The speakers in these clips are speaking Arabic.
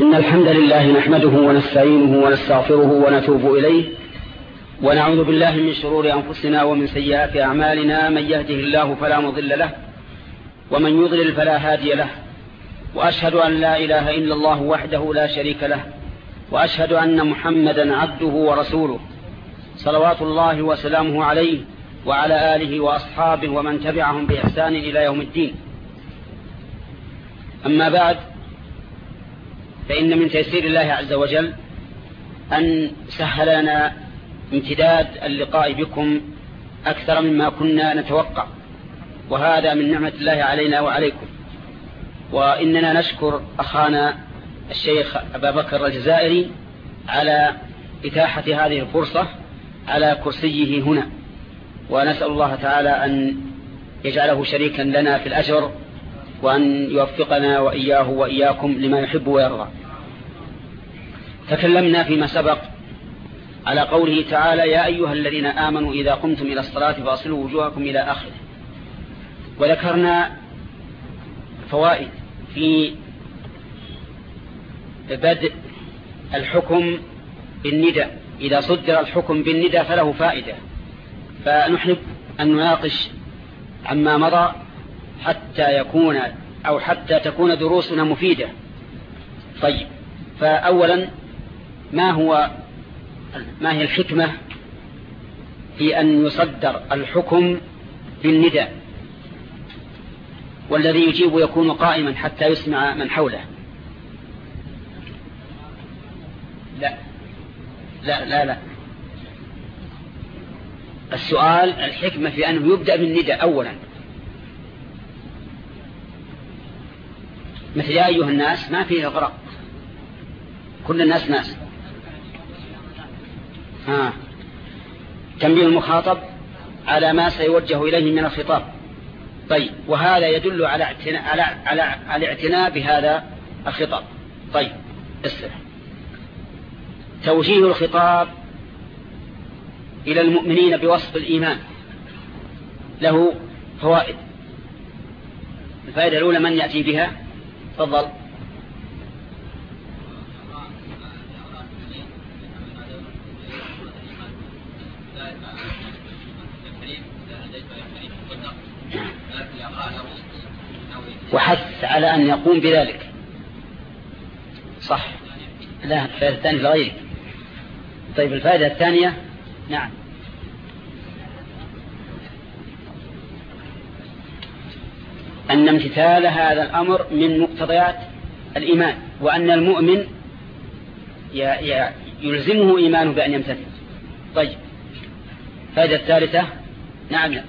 إن الحمد لله نحمده ونستعينه ونستغفره ونتوب إليه ونعوذ بالله من شرور أنفسنا ومن سيئات أعمالنا من يهده الله فلا مضل له ومن يضلل فلا هادي له وأشهد أن لا إله إلا الله وحده لا شريك له وأشهد أن محمدا عبده ورسوله صلوات الله وسلامه عليه وعلى آله وأصحابه ومن تبعهم بإحسان إلى يوم الدين. أما بعد فإن من تيسير الله عز وجل أن سهل لنا امتداد اللقاء بكم أكثر مما كنا نتوقع. وهذا من نعمة الله علينا وعليكم. وإننا نشكر أخانا الشيخ أبا بكر الجزائري على إتاحة هذه الفرصة على كرسيه هنا. ونسأل الله تعالى أن يجعله شريكا لنا في الأجر وأن يوفقنا وإياه وإياكم لما يحب ويرضى. تكلمنا فيما سبق على قوله تعالى يا أيها الذين آمنوا إذا قمتم إلى الصلاة فاصلوا وجوهكم إلى آخره. وذكرنا فوائد في بدء الحكم بالندى إذا صدر الحكم بالندى فله فائدة. فنحب أن نناقش عما مضى حتى يكون أو حتى تكون دروسنا مفيدة. طيب فأولا ما هو ما هي الحكمة في أن يصدر الحكم بالندى والذي يجيب يكون قائما حتى يسمع من حوله. لا لا لا لا. السؤال الحكمة في أنه يبدأ بالندى أولا. مثل يا أيها الناس ما فيه إغراء كل الناس ناس. ها. تنبيه المخاطب على ما سيوجه إليه من الخطاب. طيب وهذا يدل على اعتناء, على, على, على اعتناء بهذا الخطاب. طيب اسرع توجيه الخطاب إلى المؤمنين بوصف الإيمان. له فوائد. الفائدة الأولى من يأتي بها؟ تفضل. وحث على أن يقوم بذلك. صح. لا الفائدة الثانية لغيرك طيب الفائدة الثانية؟ نعم. أن امتثال هذا الأمر من مقتضيات الإيمان وأن المؤمن يلزمه إيمانه بأن يمتثل. طيب. فائدة الثالثة؟ نعم نعم.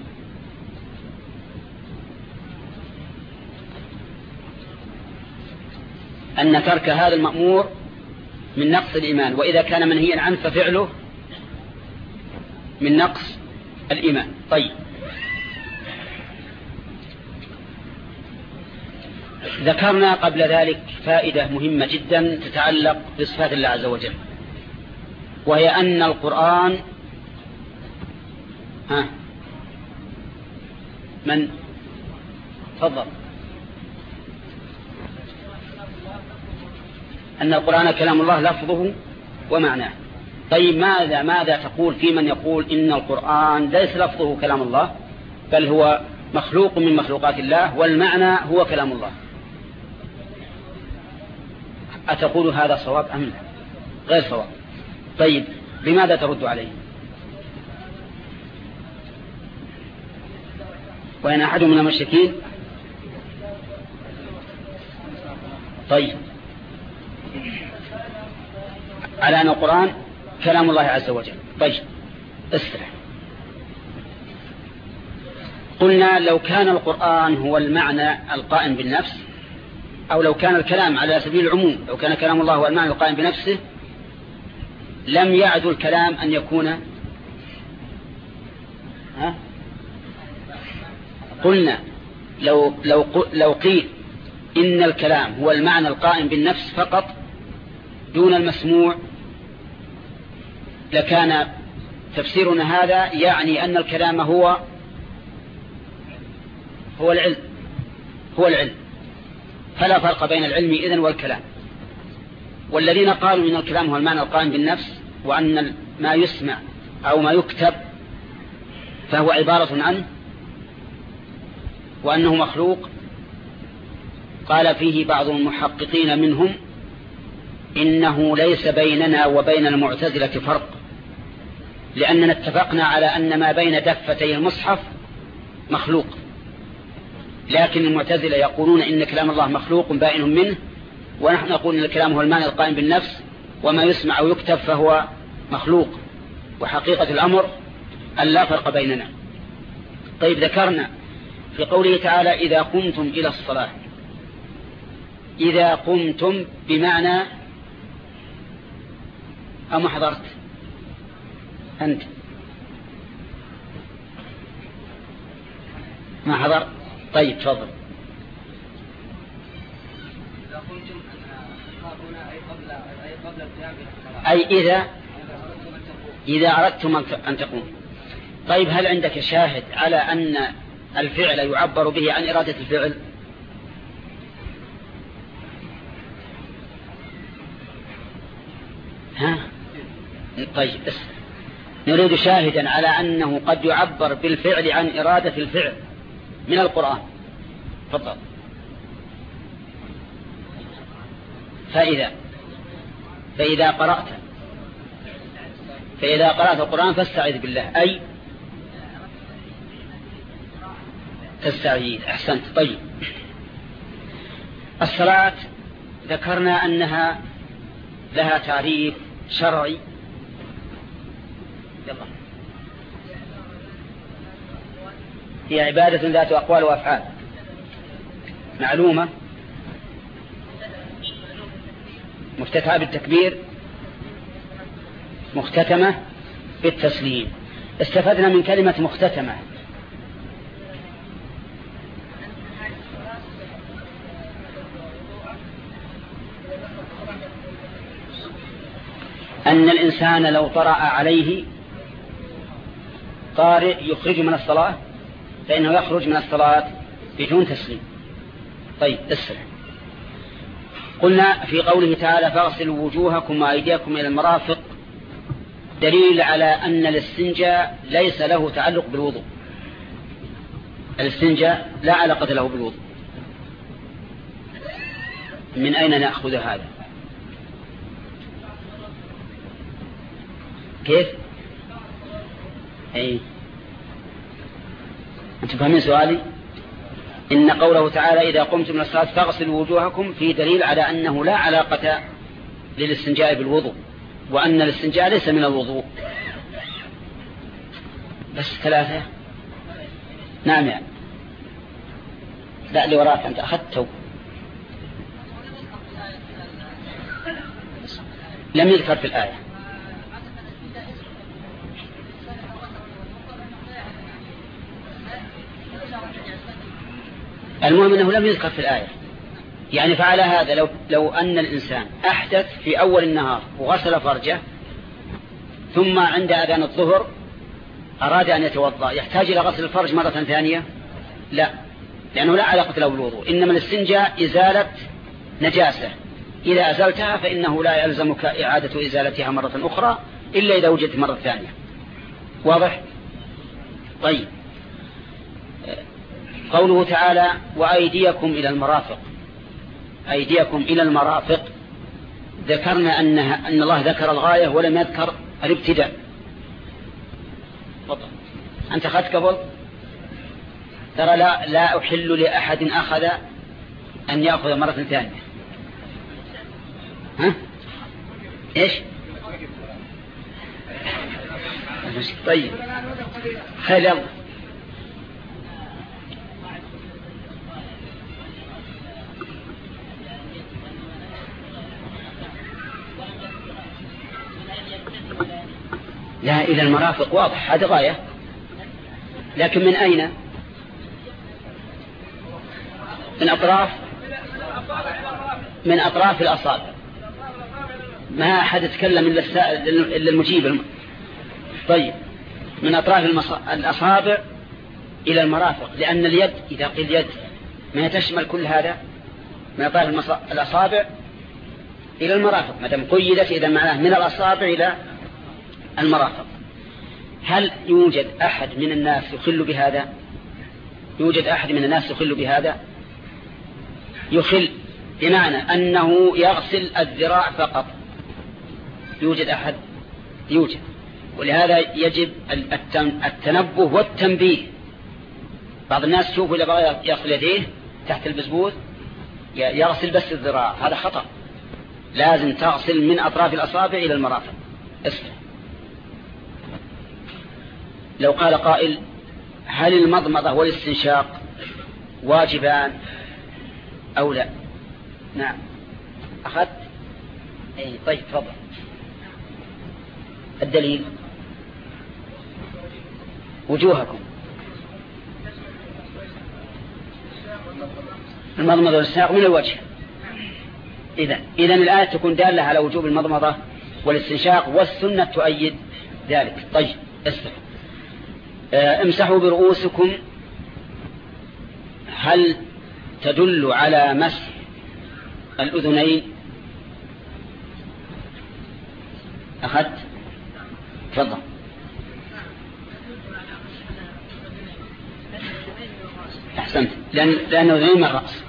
أن ترك هذا المأمور من نقص الإيمان وإذا كان منهيا عنه ففعله من نقص الإيمان. طيب. ذكرنا قبل ذلك فائدة مهمة جدا تتعلق بصفات الله عز وجل وهي أن القرآن ها من؟ تفضل. أن القرآن كلام الله لفظه ومعناه. طيب ماذا ماذا تقول في من يقول إن القرآن ليس لفظه كلام الله بل هو مخلوق من مخلوقات الله والمعنى هو كلام الله؟ أتقول هذا صواب أم لا؟ غير صواب. طيب لماذا ترد عليه؟ وإن أحد من المشركين؟ طيب. على أن القرآن كلام الله عز وجل. طيب استرح. قلنا لو كان القرآن هو المعنى القائم بالنفس أو لو كان الكلام على سبيل العموم لو كان كلام الله هو المعنى القائم بنفسه لم يعد الكلام أن يكون ها؟ قلنا لو, لو, لو قيل إن الكلام هو المعنى القائم بالنفس فقط دون المسموع لكان تفسيرنا هذا يعني أن الكلام هو هو العلم هو العلم فلا فرق بين العلم إذن والكلام. والذين قالوا إن الكلام هو المعنى القائم بالنفس وأن ما يسمع أو ما يكتب فهو عبارة عنه وأنه مخلوق. قال فيه بعض المحققين منهم إنه ليس بيننا وبين المعتزلة فرق لأننا اتفقنا على أن ما بين دفتي المصحف مخلوق. لكن المعتزلة يقولون إن كلام الله مخلوق بائن منه ونحن نقول إن الكلام هو المعنى القائم بالنفس وما يسمع ويكتب فهو مخلوق. وحقيقة الأمر أن لا فرق بيننا. طيب ذكرنا في قوله تعالى إذا قمتم إلى الصلاة. إذا قمتم بمعنى أم حضرت؟ أنت. ما حضر طيب تفضل. أي إذا؟ إذا أردتم أن تقوم طيب هل عندك شاهد على أن الفعل يعبر به عن إرادة الفعل؟ ها؟ طيب نريد شاهدا على أنه قد يعبر بالفعل عن إرادة الفعل. من القرآن. تفضل. فإذا فإذا قرأت فإذا قرأت القرآن فاستعذ بالله. أي؟ تستعيذ. أحسنت. طيب. الصلاة ذكرنا أنها لها تعريف شرعي. يلا. هي عبادة ذات أقوال وأفعال. معلومة؟ مفتتحة بالتكبير؟ مختتمة بالتسليم. استفدنا من كلمة مختتمة. أن الإنسان لو طرأ عليه طارئ يخرج من الصلاة؟ فإنه يخرج من الصلاة بدون تسليم. طيب اسرع قلنا في قوله تعالى فاغسلوا وجوهكم وأيديكم إلى المرافق. دليل على أن الاستنجاء ليس له تعلق بالوضوء. الاستنجاء لا علاقة له بالوضوء. من أين نأخذ هذا؟ كيف؟ أي أنتم فاهمين سؤالي؟ إن قوله تعالى إذا قمتم من الصلاة فاغسلوا وجوهكم في دليل على أنه لا علاقة للاستنجاء بالوضوء وأن الاستنجاء ليس من الوضوء. بس ثلاثة؟ نعم يعني لا اللي وراك أنت. أخذته لم يذكر في الآية. المهم أنه لم يذكر في الآية. يعني فعلى هذا لو, لو أن الإنسان أحدث في أول النهار وغسل فرجه ثم عند أذان الظهر أراد أن يتوضأ يحتاج إلى غسل الفرج مرة ثانية؟ لا لأنه لا علاقة له بالوضوء. إنما الاستنجاء إزالة نجاسة. إذا أزلتها فإنه لا يلزمك إعادة إزالتها مرة أخرى إلا إذا وجدت مرة ثانية. واضح؟ طيب. قوله تعالى وأيديكم إلى المرافق. أيديكم إلى المرافق. ذكرنا أنها أن الله ذكر الغاية ولم يذكر الابتداء. أنت أخذت قبل؟ ترى لا, لا أحل لأحد أخذ أن يأخذ مرة ثانية. ها؟ إيش؟ طيب. خير لا إلى المرافق واضح هذا غاية. لكن من أين؟ من أطراف؟ من أطراف الأصابع. ما أحد يتكلم إلا المجيب طيب من أطراف الأصابع إلى المرافق لأن اليد إذا قيل يد ما تشمل كل هذا؟ من أطراف الأصابع إلى المرافق ما دام قيدت إذا معناه من الأصابع إلى المرافق. هل يوجد أحد من الناس يخل بهذا؟ يوجد أحد من الناس يخل بهذا؟ يخل بمعنى أنه يغسل الذراع فقط. يوجد أحد؟ يوجد. ولهذا يجب التنبه والتنبيه. بعض الناس تشوفوا إذا يغسل يديه تحت البزبوز يغسل بس الذراع. هذا خطأ. لازم تغسل من أطراف الأصابع إلى المرافق. اسمع. لو قال قائل هل المضمضة والاستنشاق واجبان أو لا؟ نعم. أخذت؟ أي طيب تفضل. الدليل؟ وجوهكم. المضمضة والاستنشاق من الوجه. إذا إذا الآية تكون دالة على وجوب المضمضة والاستنشاق والسنة تؤيد ذلك. طيب آه، امسحوا برؤوسكم. هل تدل على مسح الأذنين؟ أخذت؟ تفضل. أحسنت. لأن لأنه ذنين من الرأس.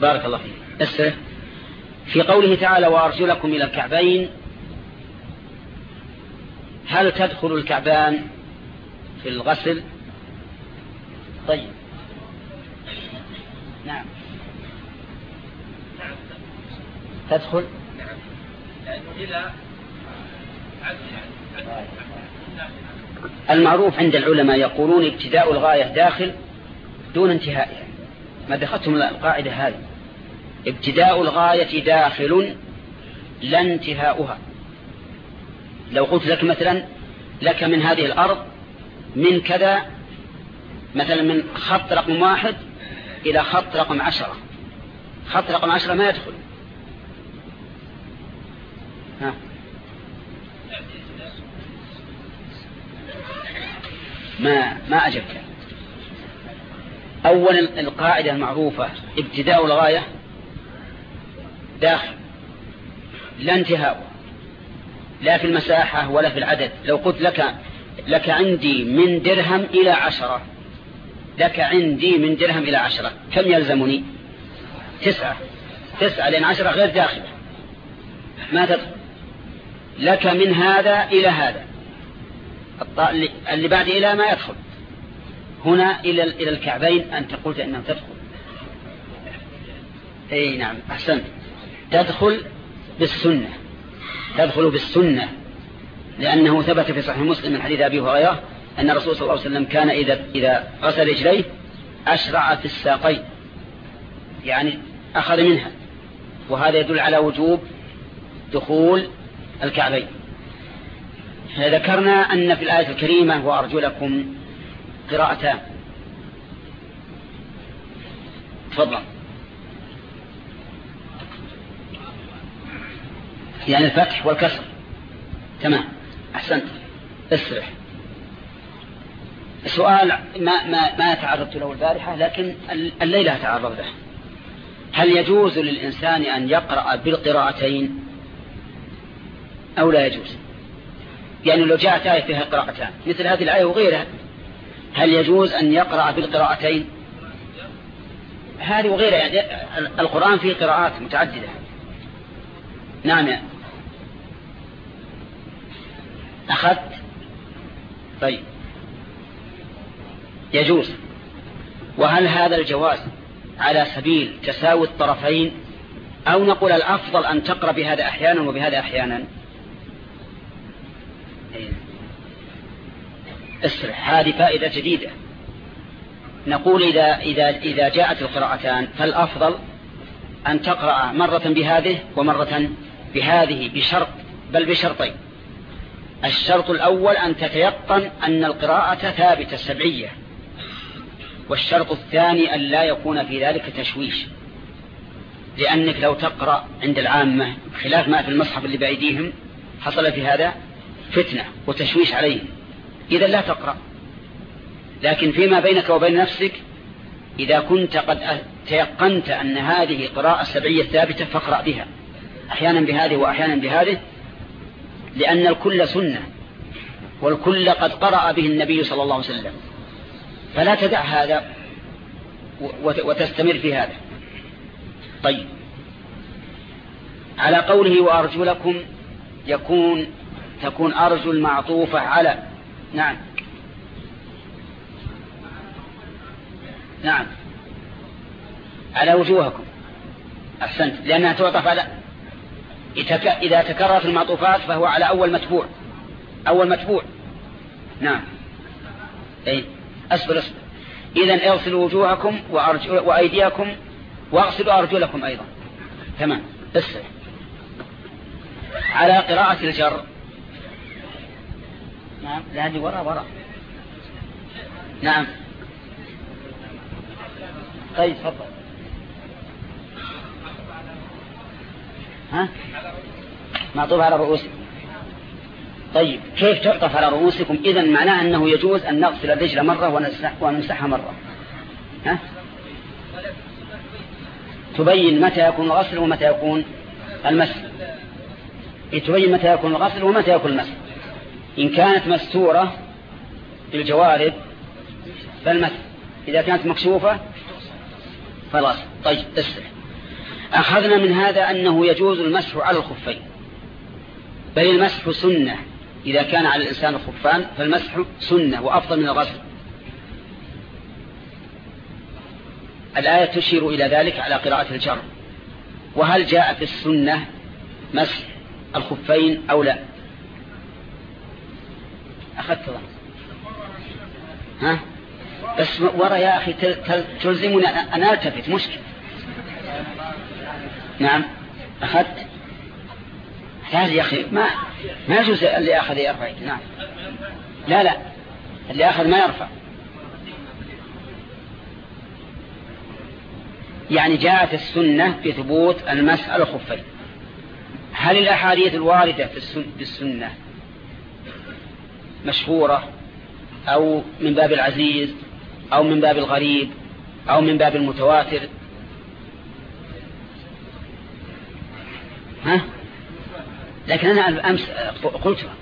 بارك الله فيك. اسره في قوله تعالى وأرجلكم إلى الكعبين هل تدخل الكعبان؟ في الغسل. طيب. نعم. تدخل. المعروف عند العلماء يقولون ابتداء الغاية داخل دون انتهائها. ما دخلتم القاعدة هذه. ابتداء الغاية داخل لا انتهاؤها. لو قلت لك مثلا لك من هذه الأرض من كذا مثلا من خط رقم واحد إلى خط رقم عشرة. خط رقم عشرة ما يدخل. ها. ما ما أجبت. أولا القاعدة المعروفة ابتداء الغاية داخل. لا انتهاء لا في المساحة ولا في العدد. لو قلت لك لك عندي من درهم إلى عشرة. لك عندي من درهم إلى عشرة. كم يلزمني؟ تسعة. تسعة لأن عشرة غير داخلة ما تدخل. لك من هذا إلى هذا. اللي بعد إلى ما يدخل. هنا إلى إلى الكعبين أنت قلت أنه تدخل. أي نعم أحسنت. تدخل بالسنة. تدخل بالسنة. لأنه ثبت في صحيح مسلم من حديث أبي هريرة أن الرسول صلى الله عليه وسلم كان إذا, إذا غسل رجليه أشرع في الساقين. يعني أخذ منها. وهذا يدل على وجوب دخول الكعبين. ذكرنا أن في الآية الكريمة وأرجلكم قراءتان تفضل. يعني الفتح والكسر. تمام. أحسنت. أسرح. السؤال ما ما ما تعرضت له البارحة لكن الليلة أتعرض له هل يجوز للإنسان أن يقرأ بالقراءتين أو لا يجوز؟ يعني لو جاءت آية فيها قراءتان مثل هذه الآية وغيرها هل يجوز أن يقرأ بالقراءتين؟ هذه وغيرها يعني القرآن فيه قراءات متعددة. نعم. أخذت؟ طيب. يجوز. وهل هذا الجواز على سبيل تساوي الطرفين؟ أو نقول الأفضل أن تقرأ بهذا أحيانا وبهذا أحيانا؟ اسرح هذه فائدة جديدة. نقول إذا, إذا, إذا جاءت القراءتان فالأفضل أن تقرأ مرة بهذه ومرة بهذه بشرط بل بشرطين. الشرط الأول أن تتيقن أن القراءة ثابتة سبعية والشرط الثاني أن لا يكون في ذلك تشويش لأنك لو تقرأ عند العامة خلاف ما في المصحف اللي بأيديهم حصل في هذا فتنة وتشويش عليهم. إذا لا تقرأ. لكن فيما بينك وبين نفسك إذا كنت قد تيقنت أن هذه قراءة سبعية ثابتة فاقرأ بها. أحيانا بهذه وأحيانا بهذه لأن الكل سنة والكل قد قرأ به النبي صلى الله عليه وسلم. فلا تدع هذا وتستمر في هذا. طيب. على قوله وأرجلكم يكون تكون أرجل معطوفة على نعم. نعم. على وجوهكم. أحسنت. لأنها تعطف على إذا تكررت المعطوفات فهو على أول متبوع. أول متبوع. نعم. أي أصبر أصبر. إذا اغسلوا وجوهكم وأيديكم واغسلوا أرجلكم أيضا. تمام. اسر على قراءة الجر. نعم. لا هذه وراء وراء. نعم. طيب تفضل. ها؟ معطوف على رؤوسكم. طيب كيف تعطف على رؤوسكم؟ إذا معناه أنه يجوز أن نغسل الرجل مرة ونمسحها مرة. ها؟ تبين متى يكون الغسل ومتى يكون المسح. إيه، تبين متى يكون الغسل ومتى يكون المسح. إن كانت مستورة بالجوارب فالمسح. إذا كانت مكشوفة خلاص طيب اسرع أخذنا من هذا أنه يجوز المسح على الخفين. بل المسح سنة. إذا كان على الإنسان الخفان فالمسح سنة وأفضل من الغسل. الآية تشير إلى ذلك على قراءة الجر. وهل جاء في السنة مسح الخفين أو لا؟ أخذت ها؟ بس ورا يا أخي تلزمني أن ألتفت مشكل نعم. أخذت؟ هذا يا أخي ما ما يجوز اللي أخذ يرفع نعم. لا لا. اللي أخذ ما يرفع. يعني جاءت السنة بثبوت المسح على الخفين هل الأحاديث الواردة في السنة مشهورة؟ أو من باب العزيز أو من باب الغريب أو من باب المتواتر ها لكن أنا أمس قلتها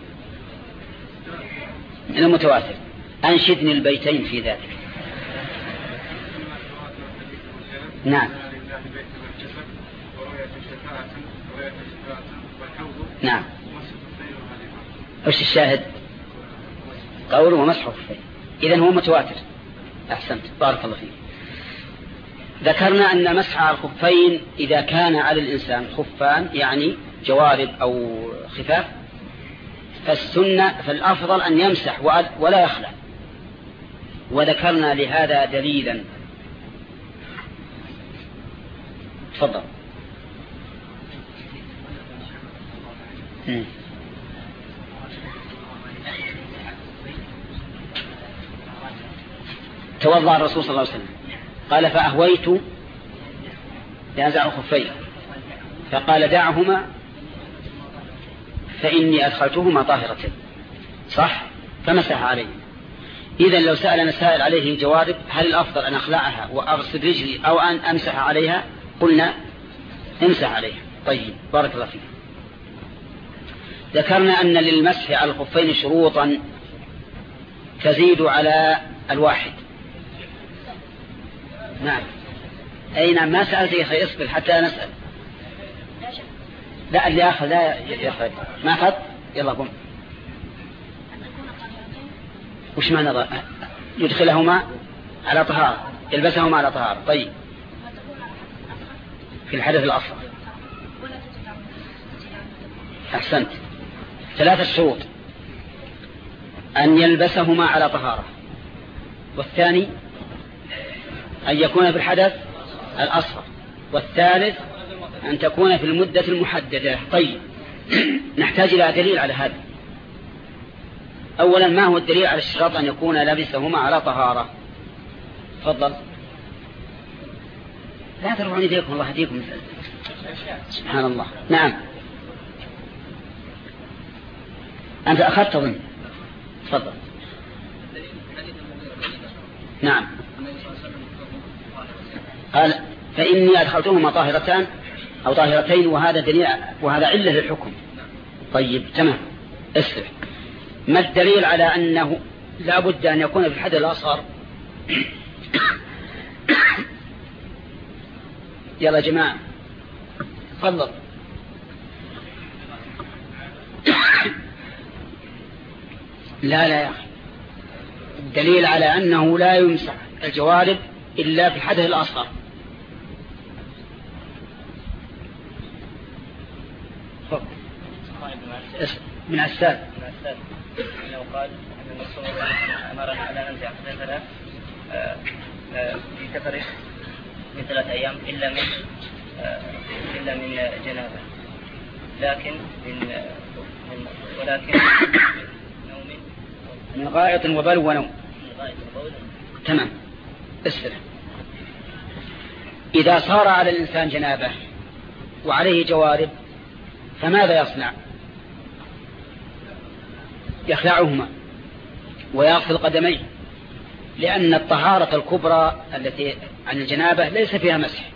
من المتواتر أنشدني البيتين في ذلك. نعم. نعم. وش الشاهد؟ قوله ومسحه إذن هو متواتر. أحسنت. بارك الله فيك. ذكرنا أن مسح الخفين إذا كان على الإنسان خفان يعني جوارب أو خفاف فالسنة فالأفضل أن يمسح ولا يخلع. وذكرنا لهذا دليلا. تفضل. توضأ الرسول صلى الله عليه وسلم. قال فأهويت. لأنزع خفيه فقال دعهما فإني أدخلتهما طاهرتين صح؟ فمسح عليه إذا لو سألنا سائل عليه جوارب هل الأفضل أن أخلعها وأغسل رجلي أو أن أمسح عليها؟ قلنا امسح عليها. طيب بارك الله فيك. ذكرنا أن للمسح على الخفين شروطا تزيد على الواحد. نعم. أي نعم ما سألت يا أخي اصبر حتى نسأل لا اللي أخذ لا يأخذ. ما أخذ؟ يلا قم. وش معنى يدخلهما على طهارة. يلبسهما على طهارة. طيب. في الحدث الأصغر أحسنت. ثلاثة شروط. أن يلبسهما على طهارة. والثاني أن يكون في الحدث الأصغر. والثالث أن تكون في المدة المحددة. طيب. نحتاج إلى دليل على هذا. أولا ما هو الدليل على الشرط أن يكون لبسهما على طهارة؟ تفضل. لا ترفعون يديكم الله يهديكم. سبحان الله. نعم. أنت أخذت ظن تفضل. نعم. قال فإني أدخلتهما طاهرتان؟ أو طاهرتين وهذا دليل وهذا علة للحكم. طيب تمام. اسرع. ما الدليل على أنه لا بد أن يكون في الحد الأصغر؟ يلا جماعة تفضل. لا لا يا أخي. الدليل على أنه لا يمسح الجوارب إلا في الحدث الأصغر. من عساد انه قال أن الرسول أمرنا على ننزع ثلاث في سفره من ثلاث أيام إلا من آه، إلا من جنابه لكن من من ولكن نوم. من غائط وبل ونوم. تمام. اسفل. إذا صار على الإنسان جنابة وعليه جوارب فماذا يصنع؟ يخلعهما ويغسل قدميه لأن الطهارة الكبرى التي عن الجنابة ليس فيها مسح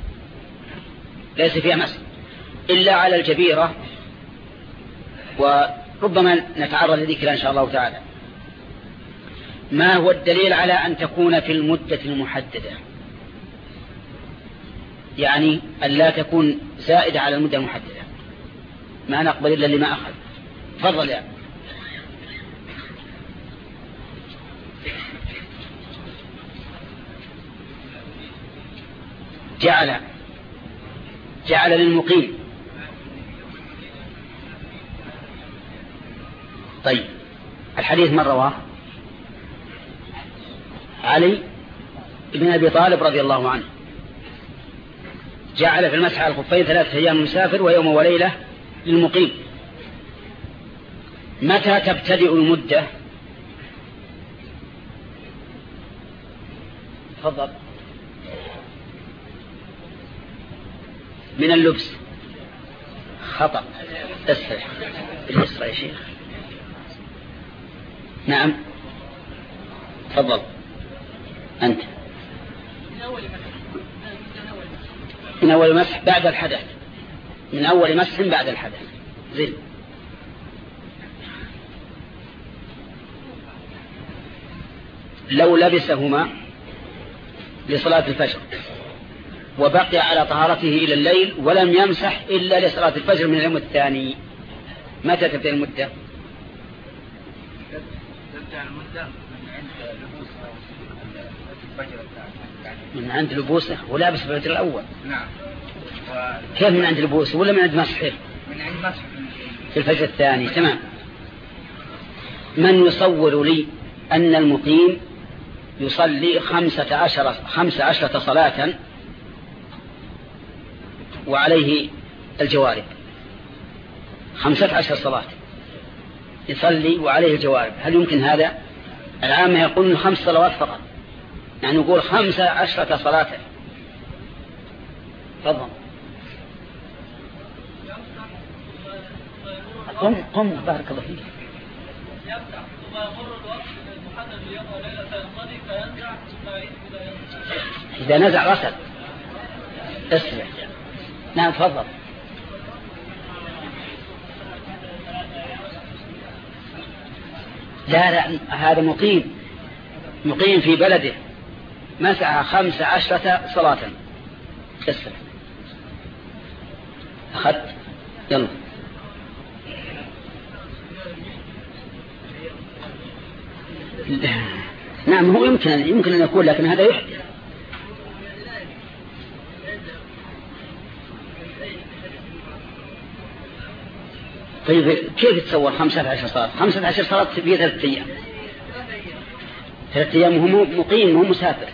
ليس فيها مسح إلا على الجبيرة وربما نتعرض لذكرها إن شاء الله تعالى. ما هو الدليل على أن تكون في المدة المحددة؟ يعني أن لا تكون زائدة على المدة المحددة. ما نقبل إلا لما أخذ. تفضل يا جعل جعل للمقيم. طيب الحديث من رواه؟ علي بن أبي طالب رضي الله عنه. جعل في المسح على الخفين ثلاثة أيام مسافر ويوم وليلة للمقيم. متى تبتدئ المدة؟ تفضل. من اللبس. خطأ. تسرح باليسرى يا شيخ. نعم. تفضل. أنت. من أول مسح بعد الحدث. من أول مسح بعد الحدث. زل لو لبسهما لصلاة الفجر. وبقي على طهارته إلى الليل ولم يمسح إلا لصلاة الفجر من اليوم الثاني. متى تبدأ المدة؟ تبدأ المدة من عند لبوسه؟ ولابس في الفجر الأول. نعم. كيف من عند لبوسه؟ ولا من عند مسحه؟ من عند مسحه. في الفجر الثاني. تمام. من يصور لي أن المقيم يصلي خمسة عشر, خمسة عشرة صلاة وعليه الجوارب. خمسة عشر صلاة. يصلي وعليه الجوارب. هل يمكن هذا؟ العامة يقولون خمس صلوات فقط. يعني نقول خمسة عشرة صلاة. تفضل. قم قم بارك الله فيك. إذا نزع غسل اسمع. نعم تفضل. لا لا هذا مقيم مقيم في بلده. مسح خمس عشرة صلاة. كسر أخذت. يلا. نعم هو يمكن يمكن أن يكون لكن هذا يحدث طيب كيف تصور خمسة عشر صلاة؟ خمسة عشر صلاة في ثلاثة أيام. ثلاثة أيام وهو مقيم وهو مسافر.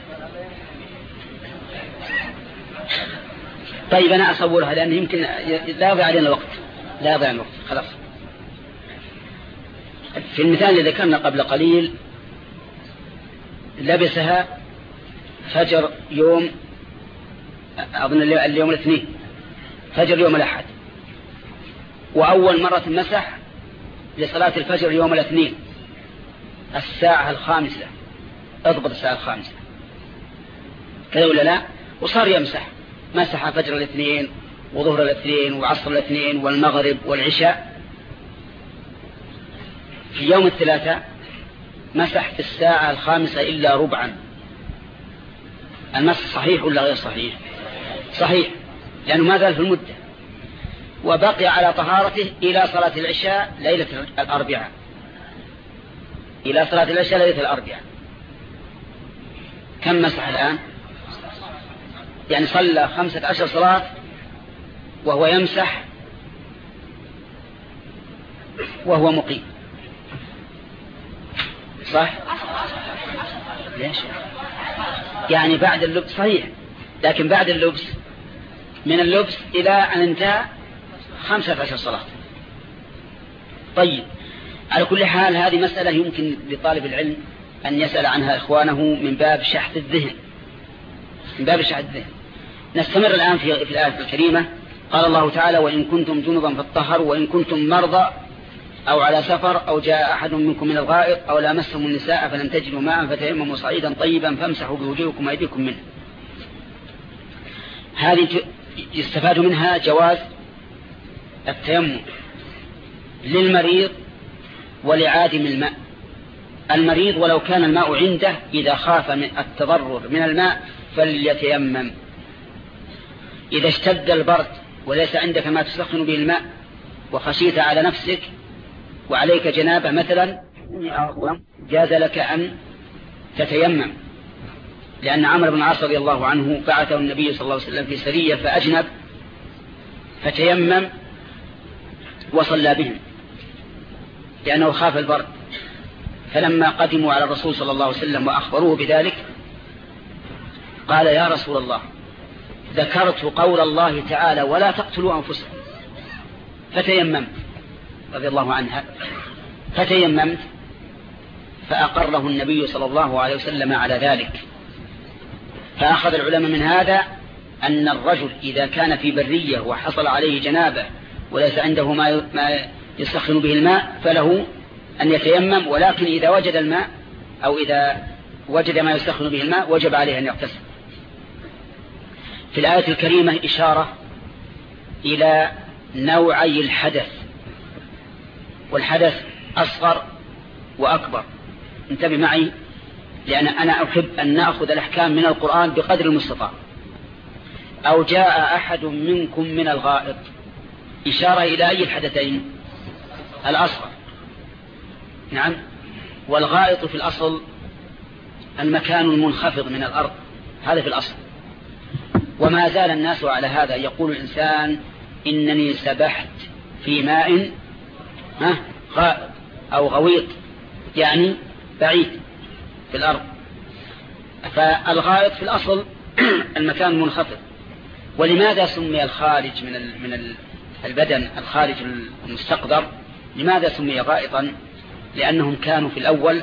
طيب أنا أصورها لأن يمكن لا يضيع علينا الوقت. لا يضيع الوقت خلاص. في المثال اللي ذكرنا قبل قليل لبسها فجر يوم أظن اليوم الاثنين فجر يوم الأحد. وأول مرة مسح لصلاة الفجر يوم الاثنين الساعة الخامسة اضبط الساعة الخامسة. كذا ولا لا؟ وصار يمسح. مسح فجر الاثنين وظهر الاثنين وعصر الاثنين والمغرب والعشاء. في يوم الثلاثاء مسح في الساعة الخامسة إلا ربعا. المسح صحيح ولا غير صحيح؟ صحيح لأنه ما زال في المدة. وبقي على طهارته إلى صلاة العشاء ليلة الأربعاء. إلى صلاة العشاء ليلة الأربعاء. كم مسح الآن؟ يعني صلى خمسة عشر صلاة وهو يمسح وهو مقيم. صح؟ ليش؟ يعني بعد اللبس صحيح لكن بعد اللبس من اللبس إلى أن انتهى خمسة عشر صلاة. طيب على كل حال هذه مسألة يمكن لطالب العلم أن يسأل عنها إخوانه من باب شحذ الذهن. من باب شحذ الذهن. نستمر الآن في, الآية الكريمة. قال الله تعالى وإن كنتم جنبا فاتطهروا وإن كنتم مرضى أو على سفر أو جاء أحد منكم من الغائط أو لامستم النساء فلم تجدوا ماء فتيمموا صعيدا طيبا فامسحوا بوجوهكم وأيديكم منه. هذه يستفاد منها جواز التيمم للمريض ولعادم الماء. المريض ولو كان الماء عنده إذا خاف من التضرر من الماء فليتيمم. إذا اشتد البرد وليس عندك ما تسخن به الماء وخشيت على نفسك وعليك جنابة مثلا جاز لك أن تتيمم. لأن عمرو بن عاص رضي الله عنه بعثه النبي صلى الله عليه وسلم في سرية فأجنب فتيمم وصلى بهم لأنه خاف البرد. فلما قدموا على الرسول صلى الله عليه وسلم وأخبروه بذلك قال يا رسول الله ذكرت قول الله تعالى ولا تقتلوا أنفسكم. فتيممت رضي الله عنها فتيممت فأقره النبي صلى الله عليه وسلم على ذلك. فأخذ العلماء من هذا أن الرجل إذا كان في برية وحصل عليه جنابة وليس عنده ما يسخن به الماء فله أن يتيمم ولكن إذا وجد الماء أو إذا وجد ما يسخن به الماء وجب عليه أن يغتسل. في الآية الكريمة إشارة إلى نوعي الحدث والحدث أصغر وأكبر. انتبه معي لأن أنا أحب أن نأخذ الأحكام من القرآن بقدر المستطاع. أو جاء أحد منكم من الغائط إشارة إلى أي الحدثين؟ الأصغر نعم. والغائط في الأصل المكان المنخفض من الأرض. هذا في الأصل. وما زال الناس على هذا. يقول الإنسان إنني سبحت في ماء غائط أو غويط يعني بعيد في الأرض. فالغائط في الأصل المكان المنخفض. ولماذا سمي الخارج من من البدن الخارج المستقدر لماذا سمي غائطا؟ لأنهم كانوا في الأول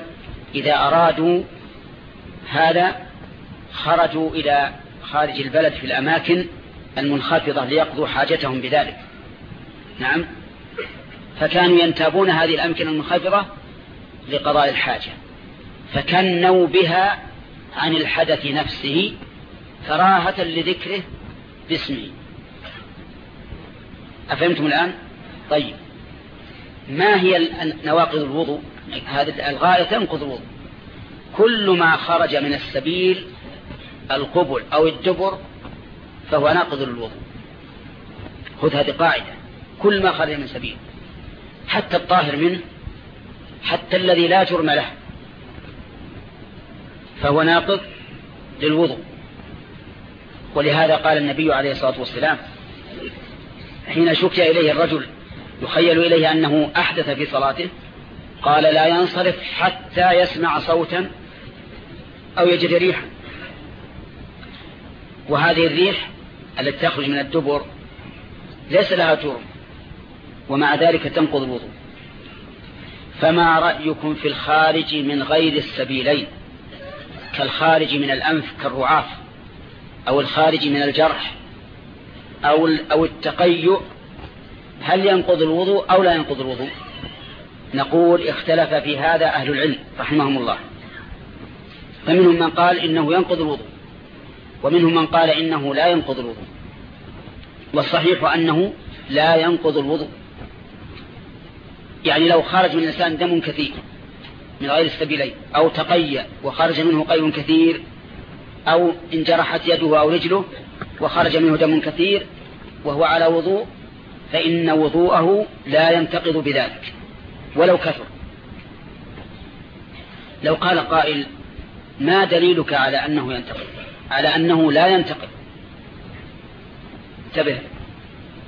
إذا أرادوا هذا خرجوا إلى خارج البلد في الأماكن المنخفضة ليقضوا حاجتهم بذلك. نعم. فكانوا ينتابون هذه الأمكنة المنخفضة لقضاء الحاجة. فكنوا بها عن الحدث نفسه كراهة لذكره باسمه. أفهمتم الآن؟ طيب. ما هي نواقض الوضوء؟ هذا الغاية تنقض الوضوء. كل ما خرج من السبيل القبل أو الدبر فهو ناقض للوضوء. خذ هذه قاعدة. كل ما خرج من سبيل. حتى الطاهر منه حتى الذي لا جرم له فهو ناقض للوضوء. ولهذا قال النبي عليه الصلاة والسلام حين شكي إليه الرجل يخيل إليه أنه أحدث في صلاته قال لا ينصرف حتى يسمع صوتا أو يجد ريحا. وهذه الريح التي تخرج من الدبر ليس لها جرم ومع ذلك تنقض الوضوء. فما رأيكم في الخارج من غير السبيلين؟ كالخارج من الأنف كالرعاف أو الخارج من الجرح أو, أو التقيؤ هل ينقض الوضوء أو لا ينقض الوضوء؟ نقول اختلف في هذا أهل العلم رحمهم الله. فمنهم من قال إنه ينقض الوضوء ومنهم من قال إنه لا ينقض الوضوء. والصحيح أنه لا ينقض الوضوء. يعني لو خرج من الإنسان دم كثير من غير السبيلين أو تقيأ وخرج منه قي كثير أو انجرحت يده أو رجله وخرج منه دم كثير وهو على وضوء فإن وضوءه لا ينتقض بذلك ولو كثر. لو قال قائل ما دليلك على أنه ينتقض؟ على أنه لا ينتقض. انتبه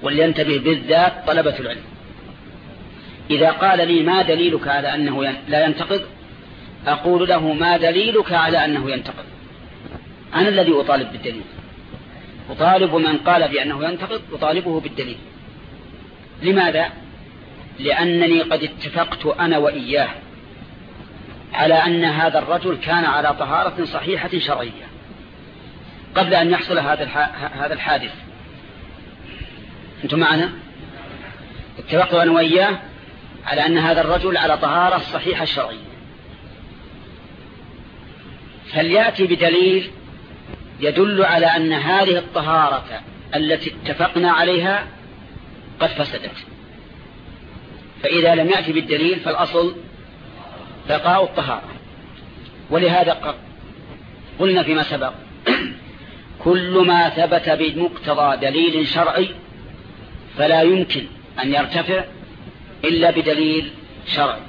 ولينتبه بالذات طلبة العلم. إذا قال لي ما دليلك على أنه لا ينتقض أقول له ما دليلك على أنه ينتقض. أنا الذي أطالب بالدليل. أطالب من قال بأنه ينتقض أطالبه بالدليل. لماذا؟ لأنني قد اتفقت أنا وإياه على أن هذا الرجل كان على طهارة صحيحة شرعية. قبل أن يحصل هذا هذا الحادث. أنتم معنا؟ اتفقت أنا وإياه على أن هذا الرجل على طهارة صحيحة شرعية. فليأتي بدليل يدل على أن هذه الطهارة التي اتفقنا عليها قد فسدت. فإذا لم يأتي بالدليل فالأصل بقاء الطهارة. ولهذا قلنا فيما سبق. كل ما ثبت بمقتضى دليل شرعي فلا يمكن أن يرتفع إلا بدليل شرعي.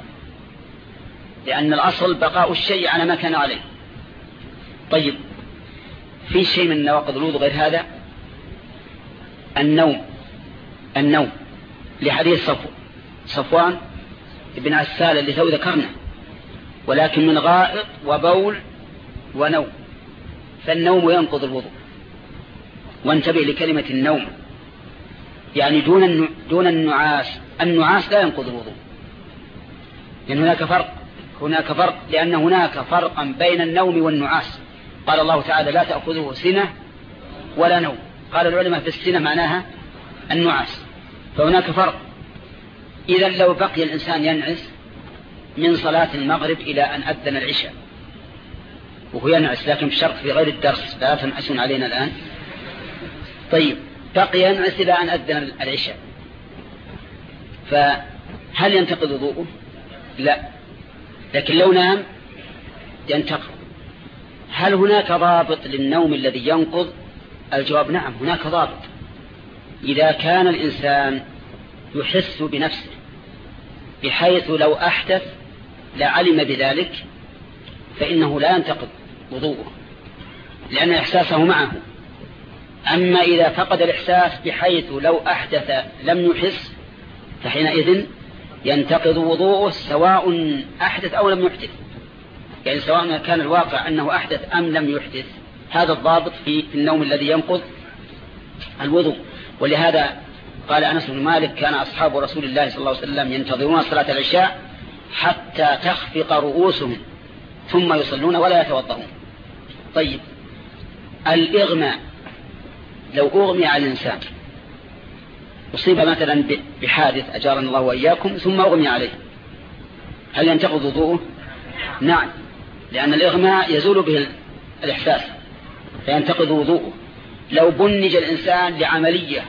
لأن الأصل بقاء الشيء على ما كان عليه. طيب في شيء من نواقض الوضوء غير هذا؟ النوم. النوم. لحديث صفو صفوان ابن عسال اللي تو ذكرنا. ولكن من غائط وبول ونوم. فالنوم ينقض الوضوء. وانتبه لكلمة النوم. يعني دون دون النعاس. النعاس لا ينقض الوضوء. لأن هناك فرق. هناك فرق. لأن هناك فرقا بين النوم والنعاس. قال الله تعالى لا تأخذه سنة ولا نوم. قال العلماء في السنة معناها النعاس. فهناك فرق. إذا لو بقي الإنسان ينعس من صلاة المغرب إلى أن أذن العشاء وهو ينعس لكن بشرط في غير الدرس لا تنعسون علينا الآن. طيب بقي ينعس إلى أن أذن العشاء. فهل ينتقض وضوءه؟ لا. لكن لو نام ينتقض. هل هناك ضابط للنوم الذي ينقض؟ الجواب نعم هناك ضابط. إذا كان الإنسان يحس بنفسه بحيث لو أحدث لعلم بذلك فإنه لا ينتقض وضوءه لأن إحساسه معه. أما إذا فقد الإحساس بحيث لو أحدث لم يحس فحينئذ ينتقض وضوءه سواء أحدث أو لم يحدث. يعني سواء كان الواقع أنه أحدث أم لم يحدث هذا الضابط في النوم الذي ينقض الوضوء. ولهذا قال أنس بن مالك كان أصحاب رسول الله صلى الله عليه وسلم ينتظرون صلاة العشاء حتى تخفق رؤوسهم ثم يصلون ولا يتوضؤون. طيب الإغماء لو أغمي على الإنسان أصيب مثلا بحادث أجارنا الله وإياكم ثم أغمي عليه هل ينتقض وضوءه؟ نعم. لأن الإغماء يزول به الإحساس فينتقض وضوءه. لو بنج الإنسان لعملية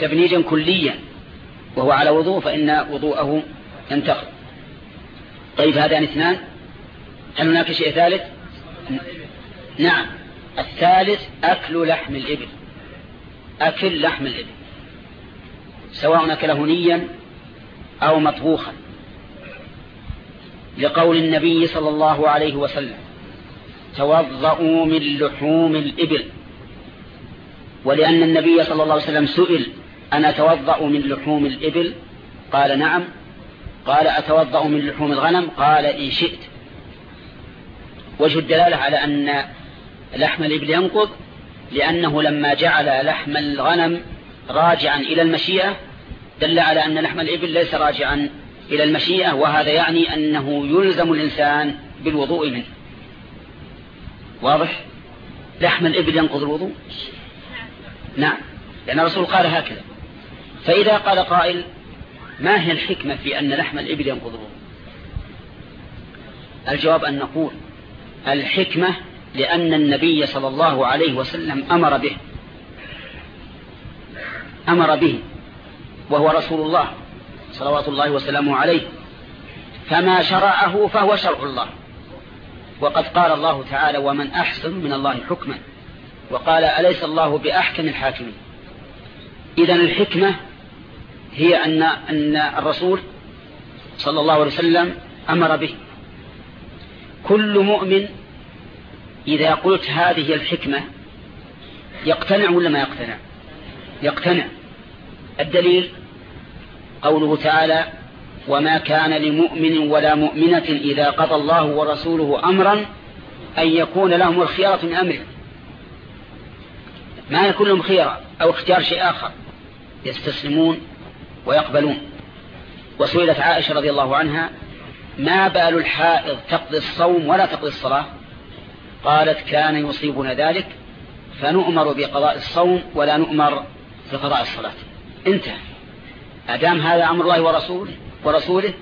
تبنيجا كليا وهو على وضوء فإن وضوءه ينتقض طيب هذان اثنان؟ هل هناك شيء ثالث؟ نعم. الثالث أكل لحم الإبل. أكل لحم الإبل سواء أكله نيا أو مطبوخا. لقول النبي صلى الله عليه وسلم توضؤوا من لحوم الإبل. ولأن النبي صلى الله عليه وسلم سئل أنا أتوضأ من لحوم الإبل؟ قال نعم. قال أتوضأ من لحوم الغنم؟ قال إن شئت. وجه الدلالة على أن لحم الإبل ينقض لأنه لما جعل لحم الغنم راجعا إلى المشيئة دل على أن لحم الإبل ليس راجعا إلى المشيئة وهذا يعني أنه يلزم الإنسان بالوضوء منه. واضح؟ لحم الإبل ينقض الوضوء؟ نعم. لأن الرسول قال هكذا. فإذا قال قائل ما هي الحكمة في أن لحم الإبل ينقض الوضوء؟ الجواب أن نقول الحكمة لأن النبي صلى الله عليه وسلم أمر به. أمر به وهو رسول الله. صلوات الله وسلامه عليه. فما شرعه فهو شرع الله. وقد قال الله تعالى ومن أحسن من الله حكما وقال أليس الله بأحكم الحاكمين? إذا الحكمة هي أن, أن الرسول صلى الله عليه وسلم أمر به. كل مؤمن إذا قلت هذه الحكمة يقتنع ولا ما يقتنع؟ يقتنع. الدليل قوله تعالى وما كان لمؤمن ولا مؤمنة إذا قضى الله ورسوله أمرا أن يكون لهم الخيارة من أمره ما يكون لهم خيارة أو اختيار شيء آخر. يستسلمون ويقبلون. وسئلت عائشة رضي الله عنها ما بال الحائض تقضي الصوم ولا تقضي الصلاة؟ قالت كان يصيبنا ذلك فنؤمر بقضاء الصوم ولا نؤمر بقضاء الصلاة. انتهى. أدام هذا أمر الله ورسوله ورسوله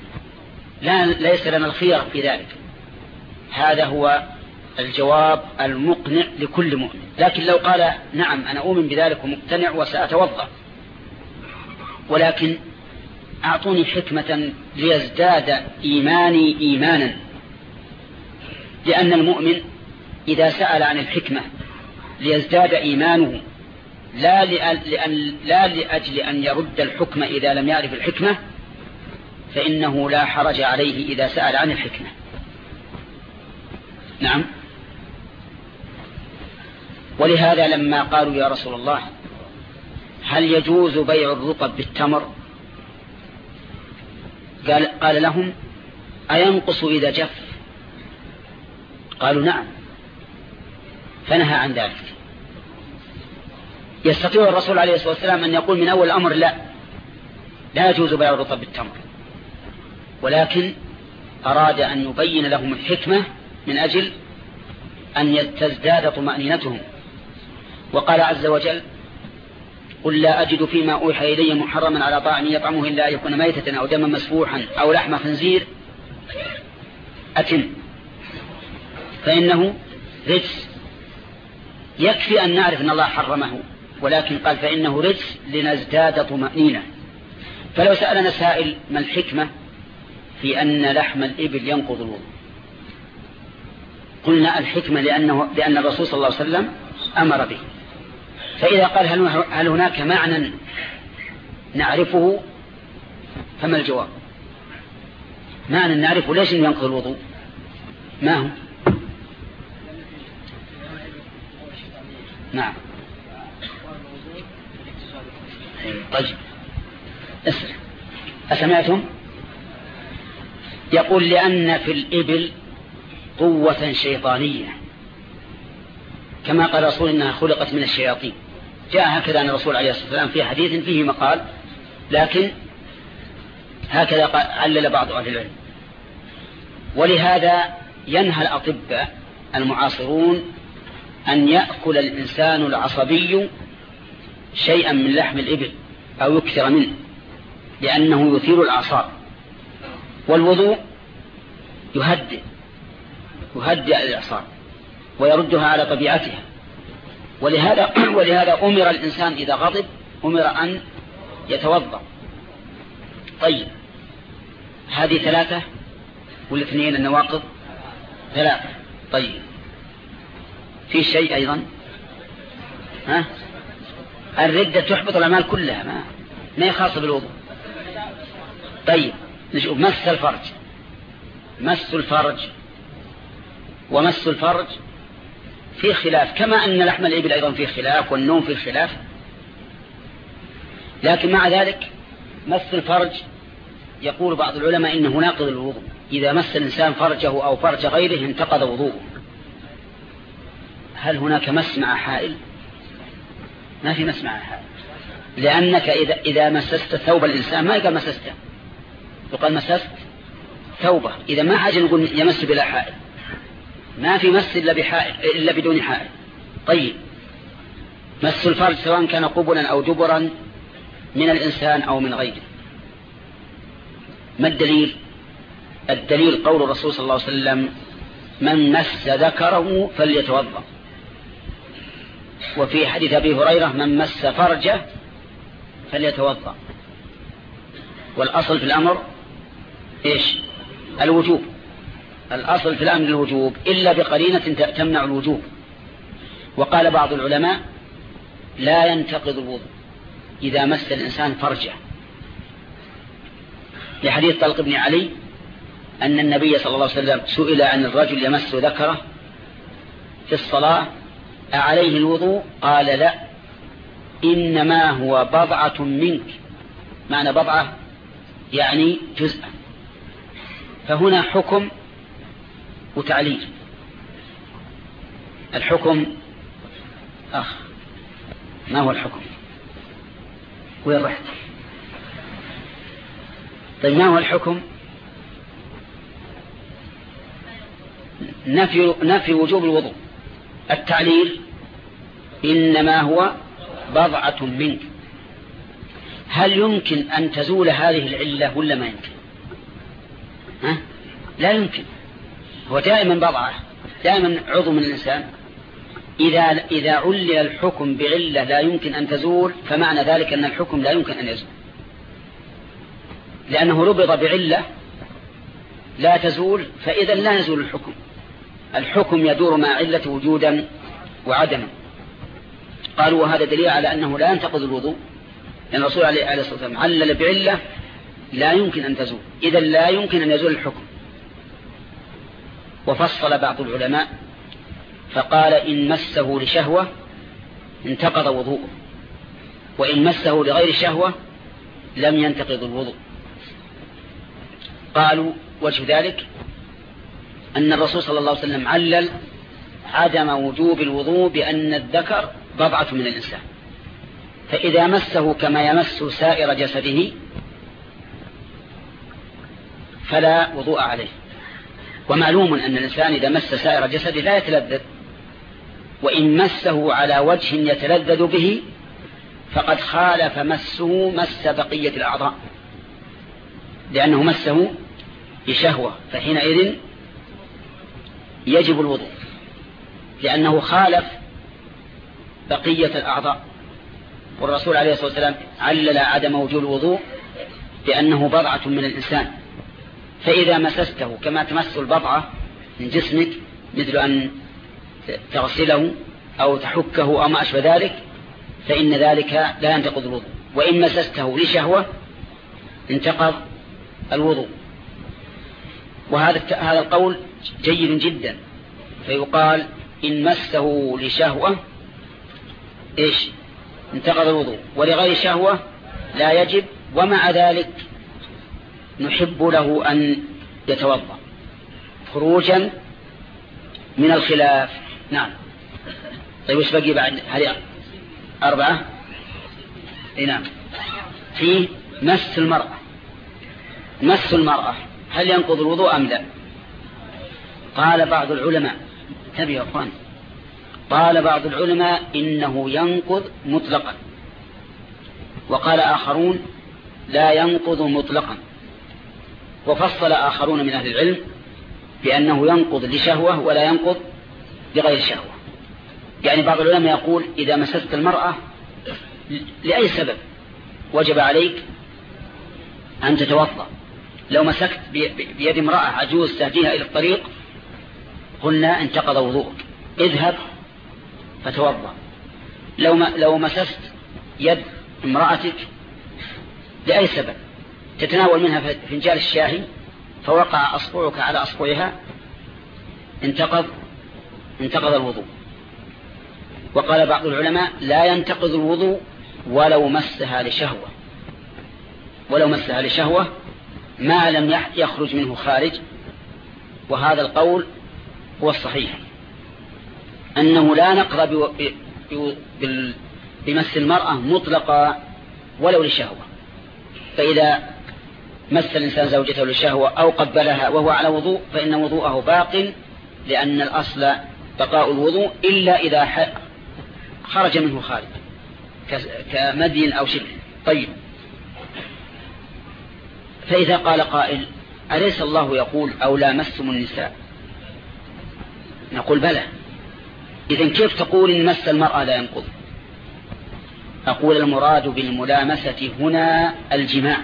لا ليس لنا الخير في ذلك. هذا هو الجواب المقنع لكل مؤمن. لكن لو قال نعم أنا أؤمن بذلك ومقتنع وسأتوضأ. ولكن أعطوني حكمة ليزداد إيماني إيمانا. لأن المؤمن إذا سأل عن الحكمة ليزداد إيمانه. لا, لأن لا لأجل أن يرد الحكم إذا لم يعرف الحكمة فإنه لا حرج عليه إذا سأل عن الحكمة. نعم. ولهذا لما قالوا يا رسول الله هل يجوز بيع الرطب بالتمر؟ قال, قال لهم أينقص إذا جف؟ قالوا نعم فنهى عن ذلك. يستطيع الرسول عليه الصلاة والسلام أن يقول من أول الأمر لا. لا يجوز بيع الرطب بالتمر. ولكن أراد أن يبين لهم الحكمة من أجل أن تزداد طمأنينتهم. وقال عز وجل قل لا أجد فيما أوحى إلي محرما على طاعم يطعمه إلا أن يكون ميتة أو دما مسفوحا أو لحم خنزير أتم. فإنه رجس. يكفي أن نعرف أن الله حرمه. ولكن قال فإنه رجس لنزداد طمأنينة. فلو سألنا سائل ما الحكمة في أن لحم الإبل ينقض الوضوء؟ قلنا الحكمة لأنه لأن الرسول صلى الله عليه وسلم أمر به. فإذا قال هل, هل هناك معنى نعرفه؟ فما الجواب؟ معنى نعرفه ليش ينقض الوضوء؟ ما هو؟ نعم. طيب. اسمع أسمعتم؟ يقول لأن في الإبل قوة شيطانية. كما قال رسول إنها خلقت من الشياطين. جاء هكذا عن الرسول عليه الصلاة والسلام في حديث فيه مقال لكن هكذا علل بعض أهل العلم. ولهذا ينهى الأطباء المعاصرون أن يأكل الإنسان العصبي شيئا من لحم الإبل أو يكثر منه لأنه يثير الأعصاب. والوضوء يهدئ يهدئ الإعصاب ويردها على طبيعتها. ولهذا, ولهذا أمر الإنسان إذا غضب أمر أن يتوضأ. طيب هذه ثلاثة والاثنين النواقض؟ ثلاثة. طيب في شيء أيضا؟ ها؟ الردة تحبط الأعمال كلها ما ما هي خاصة بالوضوء. طيب نشوف مس الفرج. مس الفرج. ومس الفرج في خلاف كما أن لحم الإبل أيضا فيه خلاف والنوم فيه خلاف. لكن مع ذلك مس الفرج يقول بعض العلماء إنه ناقض الوضوء. إذا مس الإنسان فرجه أو فرج غيره انتقض وضوءه. هل هناك مس مع حائل؟ ما في مس مع حائل لأنك إذا, إذا مسست ثوب الإنسان ما يقال مسسته يقال مسست ثوبه. إذا ما حاجة نقول يمس بلا حائل. ما في مس إلا, بحائل إلا بدون حائل. طيب. مس الفرج سواء كان قبلا أو دبرا من الإنسان أو من غيره. ما الدليل؟ الدليل قول الرسول صلى الله عليه وسلم من مس ذكره فليتوضأ. وفي حديث أبي هريرة من مس فرجه فليتوضأ. والأصل في الأمر إيش؟ الوجوب. الأصل في الأمر الوجوب إلا بقرينة تمنع الوجوب. وقال بعض العلماء لا ينتقض الوضوء إذا مس الإنسان فرجه. لحديث طلق بن علي أن النبي صلى الله عليه وسلم سئل عن الرجل يمس ذكره في الصلاة أعليه الوضوء قال لا إنما هو بضعة منك. معنى بضعة يعني جزءا فهنا حكم وتعليل. الحكم أخ ما هو الحكم؟ وين رحت؟ طيب ما هو الحكم؟ نفي, نفي وجوب الوضوء. التعليل إنما هو بضعة منك. هل يمكن أن تزول هذه العلة ولا ما يمكن؟ ها؟ لا يمكن. هو دائما بضعة دائما عضو من الإنسان. إذا, إذا علل الحكم بعلة لا يمكن أن تزول فمعنى ذلك أن الحكم لا يمكن أن يزول. لأنه ربط بعلة لا تزول فإذا لا يزول الحكم. الحكم يدور مع علة وجودا وعدما قالوا وهذا دليل على أنه لا ينتقض الوضوء. لأن الرسول عليه الصلاة والسلام علل بعلة لا يمكن أن تزول. إذا لا يمكن أن يزول الحكم. وفصل بعض العلماء فقال إن مسه لشهوة انتقض وضوءه. وإن مسه لغير شهوة لم ينتقض الوضوء. قالوا وجه ذلك أن الرسول صلى الله عليه وسلم علل عدم وجوب الوضوء بأن الذكر بضعة من الإنسان. فإذا مسه كما يمس سائر جسده فلا وضوء عليه. ومعلوم أن الإنسان إذا مس سائر جسده لا يتلذذ. وإن مسه على وجه يتلذذ به فقد خالف مسه مس بقية الأعضاء. لأنه مسه بشهوة. فحينئذ يجب الوضوء لأنه خالف بقية الأعضاء. والرسول عليه الصلاة والسلام علل عدم وجود الوضوء بأنه بضعة من الإنسان. فإذا مسسته كما تمس البضعة من جسمك مثل أن تغسله أو تحكه أو ما أشبه ذلك فإن ذلك لا ينتقض الوضوء. وإن مسسته لشهوة انتقض الوضوء. وهذا هذا القول جيد جدا. فيقال إن مسه لشهوة إيش؟ انتقض الوضوء. ولغير شهوة لا يجب ومع ذلك نحب له أن يتوضأ. خروجا من الخلاف. نعم. طيب وش بقي بعد؟ هذه أربعة؟ إي نعم. في مس المرأة. مس المرأة هل ينقض الوضوء أم لا؟ قال بعض العلماء انتبه يا أخوان قال بعض العلماء إنه ينقض مطلقا وقال آخرون لا ينقض مطلقا وفصل آخرون من أهل العلم بأنه ينقض لشهوة ولا ينقض لغير شهوة. يعني بعض العلماء يقول إذا مسست المرأة لأي سبب وجب عليك أن تتوضأ؟ لو مسكت بيد امرأة عجوز تهديها إلى الطريق قلنا انتقض وضوءك. اذهب فتوضأ. لو لو مسست يد امرأتك لأي سبب؟ تتناول منها فنجال الشاهي فوقع أصبعك على أصبعها. انتقض انتقض الوضوء. وقال بعض العلماء لا ينتقض الوضوء ولو مسها لشهوة. ولو مسها لشهوة ما لم يخرج منه خارج. وهذا القول هو الصحيح. أنه لا نقضى بمس المرأة مطلقا ولو لشهوة فإذا مس الإنسان زوجته لشهوة أو قبلها وهو على وضوء فإن وضوءه باق لأن الأصل بقاء الوضوء إلا إذا خرج منه خارج كمدي أو شبه. طيب. فإذا قال قائل أليس الله يقول أو لامستم النساء؟ نقول بلى. إذن كيف تقول إن مس المرأة لا ينقض؟ أقول المراد بالملامسة هنا الجماع.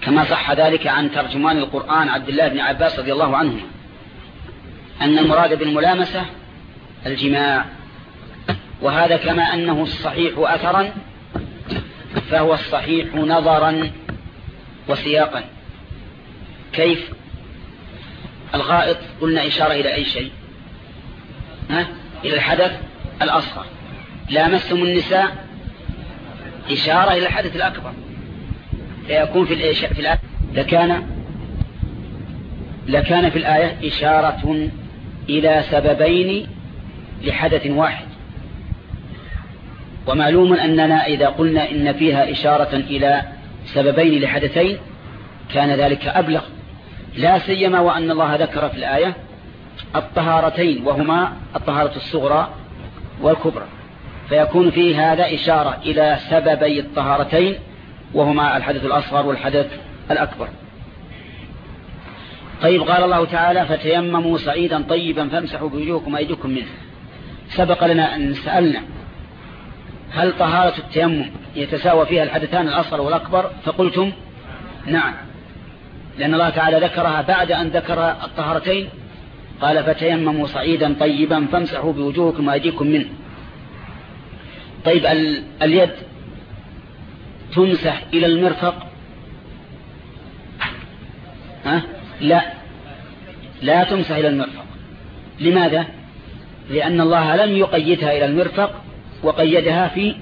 كما صح ذلك عن ترجمان القرآن عبد الله بن عباس رضي الله عنهما. أن المراد بالملامسة الجماع. وهذا كما أنه الصحيح أثرا فهو الصحيح نظرا وسياقا. كيف؟ الغائط قلنا إشارة إلى أي شيء؟ ها؟ إلى الحدث الأصغر. لامستم النساء إشارة إلى الحدث الأكبر. فيكون في في الآية لكان لكان في الآية إشارة إلى سببين لحدث واحد. ومعلوم أننا إذا قلنا إن فيها إشارة إلى سببين لحدثين كان ذلك أبلغ. لا سيما وأن الله ذكر في الآية الطهارتين وهما الطهارة الصغرى والكبرى. فيكون في هذا إشارة إلى سببي الطهارتين وهما الحدث الأصغر والحدث الأكبر. طيب قال الله تعالى فتيمموا صعيدا طيبا فامسحوا بوجوهكم أيديكم منه. سبق لنا أن سألنا هل طهارة التيمم يتساوى فيها الحدثان الأصغر والأكبر؟ فقلتم نعم. لأن الله تعالى ذكرها بعد أن ذكر الطهارتين. قال فتيمموا صعيدا طيبا فامسحوا بوجوهكم وأيديكم منه. طيب اليد تمسح إلى المرفق؟ ها؟ لا. لا تمسح إلى المرفق. لماذا؟ لأن الله لم يقيدها إلى المرفق وقيدها في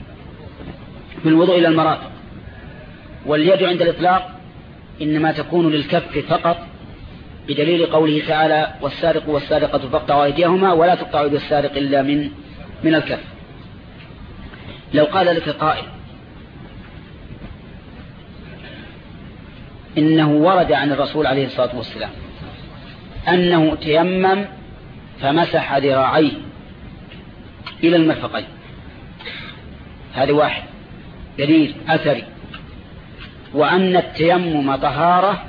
في الوضوء إلى المرافق. واليد عند الإطلاق إنما تكون للكف فقط بدليل قوله تعالى والسارق والسارقة فاقطعوا أيديهما ولا تقطعوا بالسارق إلا من من الكف. لو قال لك قائل إنه ورد عن الرسول عليه الصلاة والسلام أنه تيمم فمسح ذراعيه إلى المرفقين. هذا واحد. دليل أثري. وأن التيمم طهارة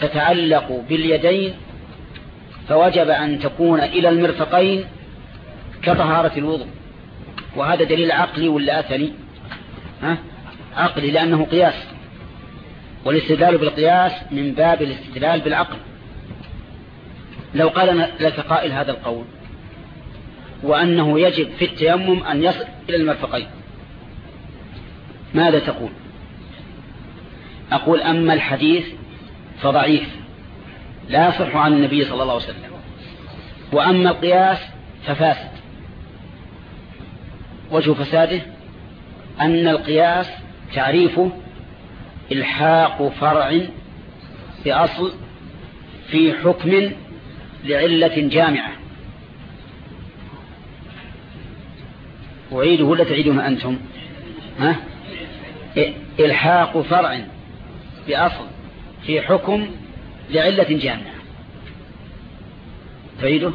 تتعلق باليدين فوجب أن تكون إلى المرفقين كطهارة الوضوء. وهذا دليل عقلي ولا أثري؟ ها؟ عقلي لأنه قياس. والاستدلال بالقياس من باب الاستدلال بالعقل. لو قال لك قائل هذا القول وأنه يجب في التيمم أن يصل إلى المرفقين ماذا تقول؟ أقول أما الحديث فضعيف لا يصح عن النبي صلى الله عليه وسلم. وأما القياس ففاسد. وجه فساده أن القياس تعريفه إلحاق فرع بأصل في حكم لعلة جامعة. أعيده ولا تعيدون أنتم؟ ها؟ إلحاق فرع بأصل في حكم لعلة جامعة. تعيده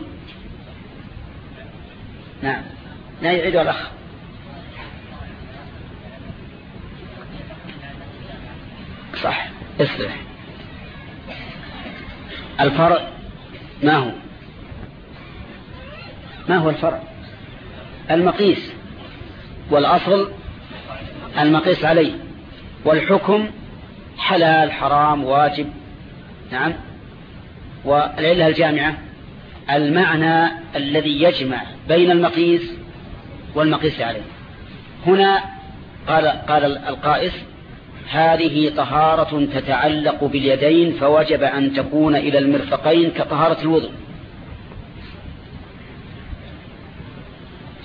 نعم. لا يعيده الأخ. صح. اصلح الفرع ما هو؟ ما هو الفرع؟ المقيس. والأصل المقيس عليه. والحكم حلال حرام واجب. نعم. والعلة الجامعة المعنى الذي يجمع بين المقيس والمقيس عليه. هنا قال قال القائس هذه طهارة تتعلق باليدين فوجب أن تكون إلى المرفقين كطهارة الوضوء.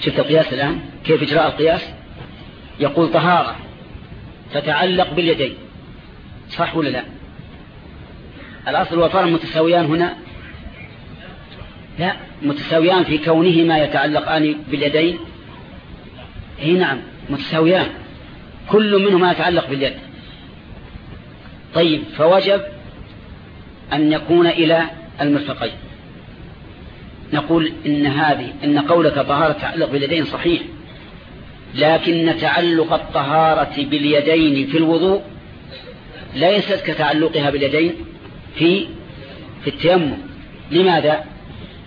شفت القياس الآن؟ كيف إجراء القياس؟ يقول طهارة تتعلق باليدين. صح ولا لا؟ الأصل والفرع متساويان هنا؟ لا متساويان في كونهما يتعلقان باليدين؟ هي نعم متساويان. كل منهما يتعلق باليد. طيب فوجب أن يكون إلى المرفقين. نقول إن هذه إن قولك طهارة تعلق باليدين صحيح لكن تعلق الطهارة باليدين في الوضوء ليست كتعلقها باليدين في في التيمم. لماذا؟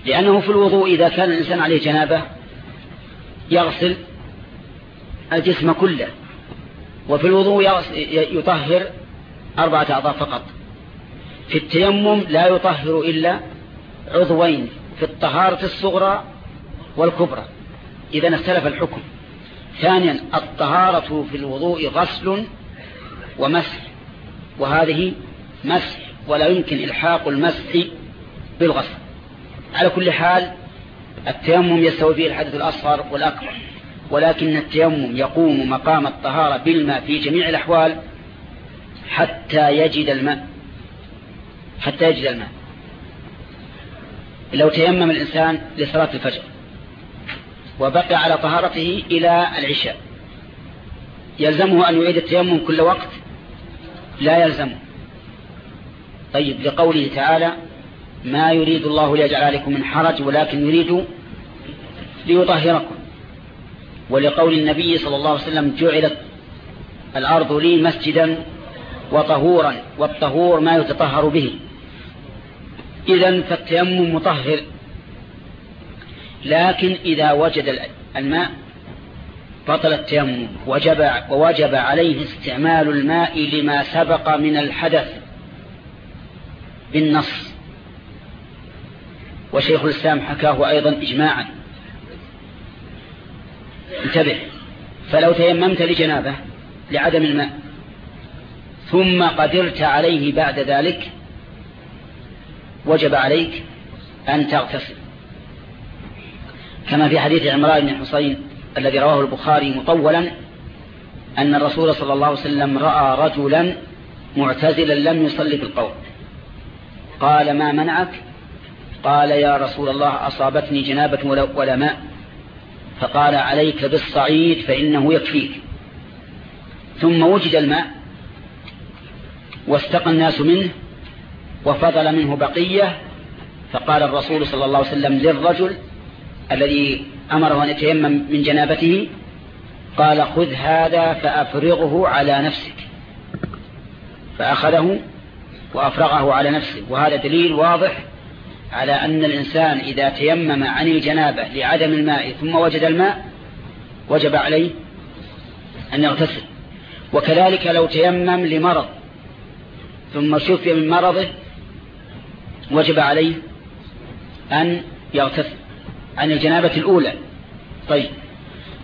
لأنه في الوضوء إذا كان الإنسان عليه جنابة يغسل الجسم كله وفي الوضوء يطهر أربعة أعضاء فقط. في التيمم لا يطهر إلا عضوين في الطهارة الصغرى والكبرى إذا اختلف الحكم. ثانيا الطهارة في الوضوء غسل ومسح. وهذه مسح ولا يمكن إلحاق المسح بالغسل. على كل حال التيمم يستوي فيه الحدث الأصغر والأكبر ولكن التيمم يقوم مقام الطهارة بالماء في جميع الأحوال حتى يجد الماء. حتى يجد الماء. لو تيمم الإنسان لصلاة الفجر وبقي على طهارته إلى العشاء يلزمه أن يعيد التيمم كل وقت لا يلزمه طيب لقوله تعالى ما يريد الله ليجعل عليكم من حرج ولكن يريد ليطهركم. ولقول النبي صلى الله عليه وسلم جعلت الأرض لي مسجدا وطهورا والطهور ما يتطهر به. إذا فالتيمم مطهر لكن إذا وجد الماء بطل التيمم وجب, ووجب عليه استعمال الماء لما سبق من الحدث بالنص. وشيخ الإسلام حكاه أيضا إجماعا. انتبه. فلو تيممت لجنابة لعدم الماء ثم قدرت عليه بعد ذلك وجب عليك أن تغتسل. كما في حديث عمران بن حسين الذي رواه البخاري مطولا أن الرسول صلى الله عليه وسلم رأى رجلا معتزلا لم يصلي بالقول قال ما منعك؟ قال يا رسول الله أصابتني جنابة ولا ماء. فقال عليك بالصعيد فإنه يكفيك. ثم وجد الماء واستقى الناس منه وفضل منه بقية. فقال الرسول صلى الله عليه وسلم للرجل الذي أمره أن يتيمم من جنابته قال خذ هذا فأفرغه على نفسك. فأخذه وأفرغه على نفسه. وهذا دليل واضح على أن الإنسان إذا تيمم عن الجنابة لعدم الماء ثم وجد الماء وجب عليه أن يغتسل. وكذلك لو تيمم لمرض ثم شفي من مرضه وجب عليه أن يغتسل. عن الجنابة الأولى. طيب.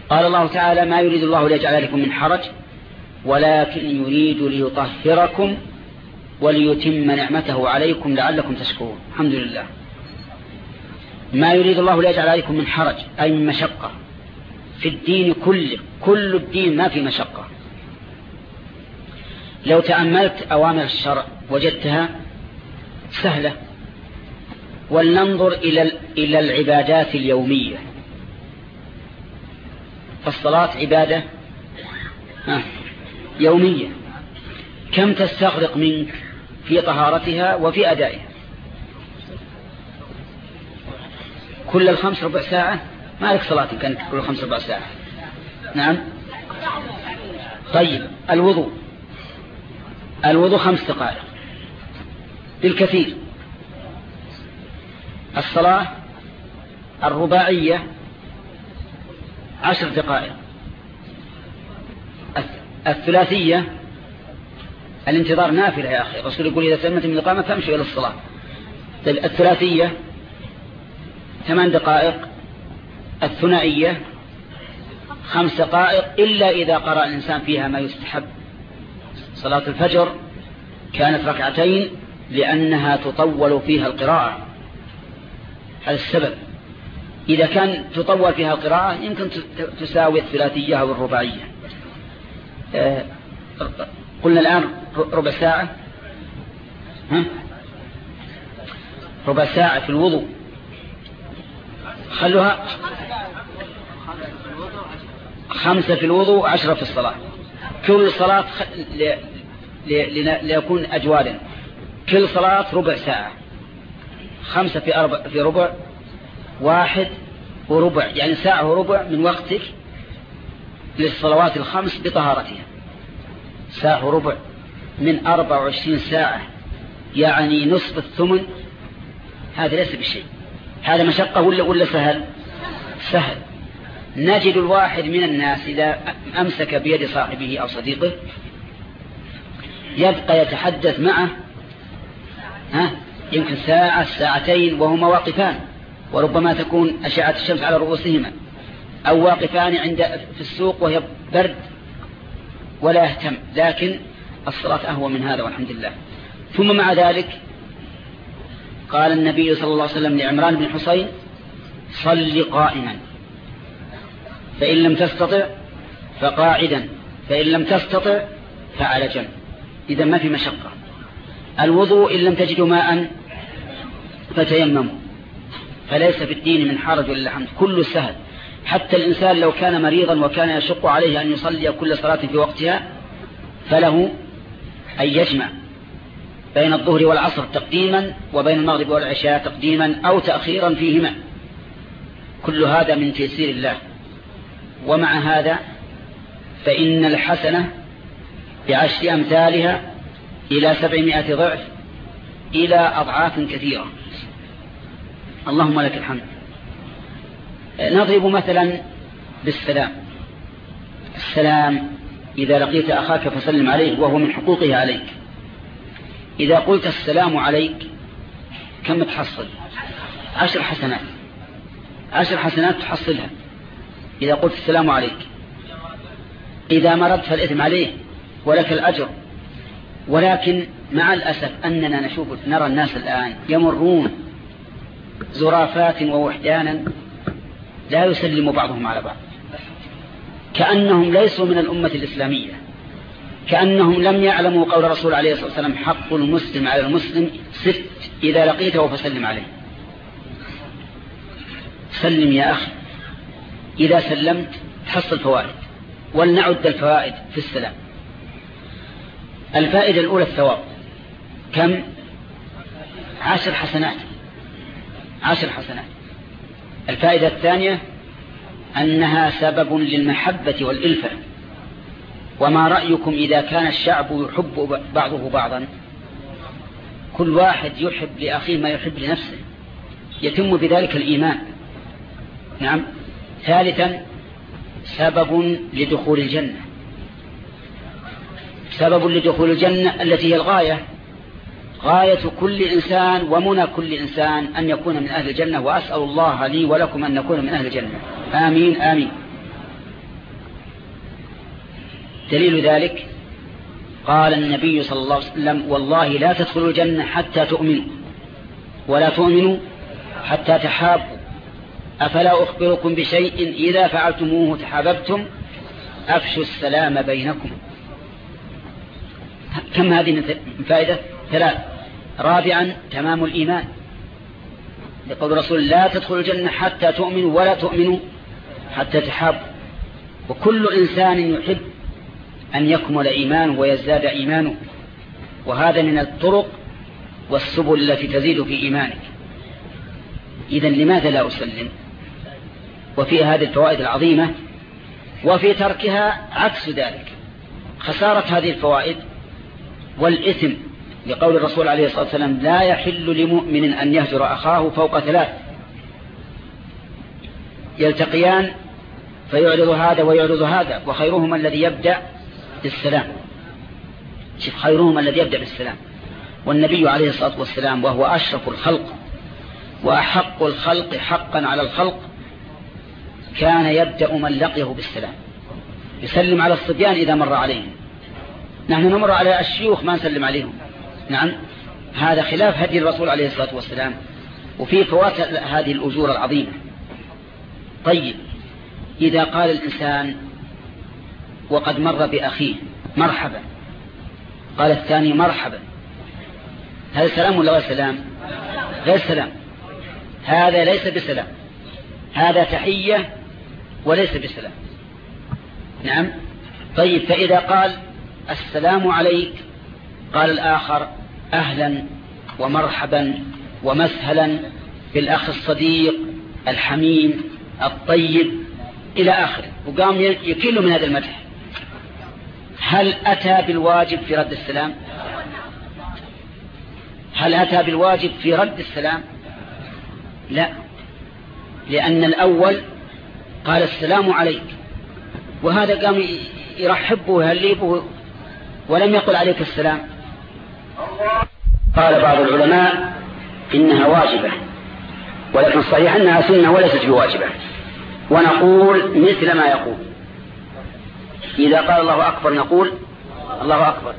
قال الله تعالى ما يريد الله ليجعل لكم من حرج ولكن يريد ليطهركم وليتم نعمته عليكم لعلكم تشكرون. الحمد لله. ما يريد الله ليجعل عليكم من حرج أي من مشقة في الدين كله كل الدين ما في مشقة. لو تأملت أوامر الشرع وجدتها سهلة ولننظر إلى إلى العبادات اليومية. فالصلاة عبادة يومية. كم تستغرق منك في طهارتها وفي أدائها؟ كل الخمس ربع ساعة؟ ما لك صلاة كانت كل الخمس ربع ساعة. نعم. طيب الوضوء. الوضوء خمس دقائق. بالكثير الصلاة الرباعية عشر دقائق. الثلاثية الانتظار نافلة يا أخي. الرسول يقول إذا سلمت من الإقامة فامشوا إلى الصلاة. الثلاثية ثمان دقائق. الثنائية خمس دقائق إلا إذا قرأ الإنسان فيها ما يستحب. صلاة الفجر كانت ركعتين لأنها تطول فيها القراءة. السبب. إذا كان تطول فيها القراءة يمكن تساوي الثلاثية أو الرباعية. آه، قلنا الآن ربع ساعة. ها؟ ربع ساعة في الوضوء. خلوها خمسة في الوضوء عشرة في الصلاة. كل صلاة ليكون أجوالا. كل صلاة ربع ساعة. خمسة في, أربع في ربع واحد وربع يعني ساعة وربع من وقتك للصلوات الخمس بطهارتها. ساعة وربع من أربع وعشرين ساعة يعني نصف الثمن. هذا ليس بشيء. هذا مشقة ولا ولا سهل؟ سهل. نجد الواحد من الناس إذا أمسك بيد صاحبه أو صديقه يبقى يتحدث معه ها؟ يمكن ساعة ساعتين وهما واقفان وربما تكون أشعة الشمس على رؤوسهما أو واقفان عند في السوق وهي برد ولا يهتم. لكن الصلاة أهوى من هذا والحمد لله. ثم مع ذلك قال النبي صلى الله عليه وسلم لعمران بن حسين صل قائما. فإن لم تستطع فقاعدا فإن لم تستطع فعلى جنب إذا ما في مشقة. الوضوء إن لم تجدوا ماء فتيمموا. فليس في الدين من حرج ولا حمد كل سهل. حتى الإنسان لو كان مريضا وكان يشق عليه أن يصلي كل صلاة في وقتها فله أن يجمع بين الظهر والعصر تقديما وبين المغرب والعشاء تقديما أو تأخيرا فيهما. كل هذا من تيسير الله. ومع هذا فإن الحسنة بعشر أمثالها إلى سبعمائة ضعف إلى أضعاف كثيرة. اللهم لك الحمد. نضرب مثلا بالسلام. السلام إذا لقيت أخاك فسلم عليه وهو من حقوقه عليك. إذا قلت السلام عليك كم تحصل عشر حسنات. عشر حسنات تحصلها. إذا قلت السلام عليك. إذا مرضت فالإثم عليه ولك الأجر. ولكن مع الأسف أننا نشوف نرى الناس الآن يمرون زرافات ووحدانا لا يسلم بعضهم على بعض. كأنهم ليسوا من الأمة الإسلامية. كأنهم لم يعلموا قول الرسول عليه الصلاة والسلام حق المسلم على المسلم ست إذا لقيته فسلم عليه. سلم يا أخي. إذا سلمت تحصل فوائد ولنعد الفوائد في السلام. الفائدة الأولى الثواب. كم؟ عشر حسنات. عشر حسنات. الفائدة الثانية أنها سبب للمحبة والإلفة. وما رأيكم إذا كان الشعب يحب بعضه بعضا؟ كل واحد يحب لأخيه ما يحب لنفسه. يتم بذلك الإيمان. نعم. ثالثا سبب لدخول الجنة. سبب لدخول الجنة التي هي الغاية. غاية كل إنسان ومنى كل إنسان أن يكون من أهل الجنة وأسأل الله لي ولكم أن نكون من أهل الجنة. آمين آمين. دليل ذلك قال النبي صلى الله عليه وسلم والله لا تدخلوا الجنة حتى تؤمنوا ولا تؤمنوا حتى تحابوا. أفلا أخبركم بشيء إذا فعلتموه تحاببتم؟ أفشوا السلام بينكم. كم هذه من فائدة؟ ثلاث. رابعا تمام الإيمان. لقول الرسول لا تدخلوا الجنة حتى تؤمنوا ولا تؤمنوا حتى تحابوا. وكل إنسان يحب أن يكمل إيمانه ويزداد إيمانه. وهذا من الطرق والسبل التي تزيد في إيمانك. إذا لماذا لا أسلم؟ وفي هذه الفوائد العظيمة وفي تركها عكس ذلك. خسارة هذه الفوائد والإثم لقول الرسول عليه الصلاة والسلام لا يحل لمؤمن أن يهجر أخاه فوق ثلاث. يلتقيان فيعرض هذا ويعرض هذا وخيرهما الذي يبدأ بالسلام. شوف خيرهما الذي يبدأ بالسلام. والنبي عليه الصلاة والسلام وهو أشرف الخلق وأحق الخلق حقا على الخلق كان يبدأ من لقيه بالسلام. يسلم على الصبيان إذا مر عليهم. نحن نمر على الشيوخ ما نسلم عليهم. نعم. هذا خلاف هدي الرسول عليه الصلاة والسلام وفي فوات هذه الأجور العظيمة. طيب إذا قال الإنسان وقد مر بأخيه مرحبا. قال الثاني مرحبا. هذا سلام ولا غير سلام؟ غير سلام. هذا ليس بسلام. هذا تحية وليس بسلام. نعم. طيب فإذا قال السلام عليك قال الآخر أهلا ومرحبا ومسهلا بالأخ الصديق الحميم الطيب إلى آخره. وقام يكل من هذا المدح. هل أتى بالواجب في رد السلام؟ هل أتى بالواجب في رد السلام؟ لا لأن الأول قال السلام عليك. وهذا قام يرحبه ويهليبه ولم يقل عليك السلام. قال بعض العلماء إنها واجبة ولكن صحيح أنها سنة وليست بواجبة. ونقول مثل ما يقول. إذا قال الله أكبر نقول الله أكبر.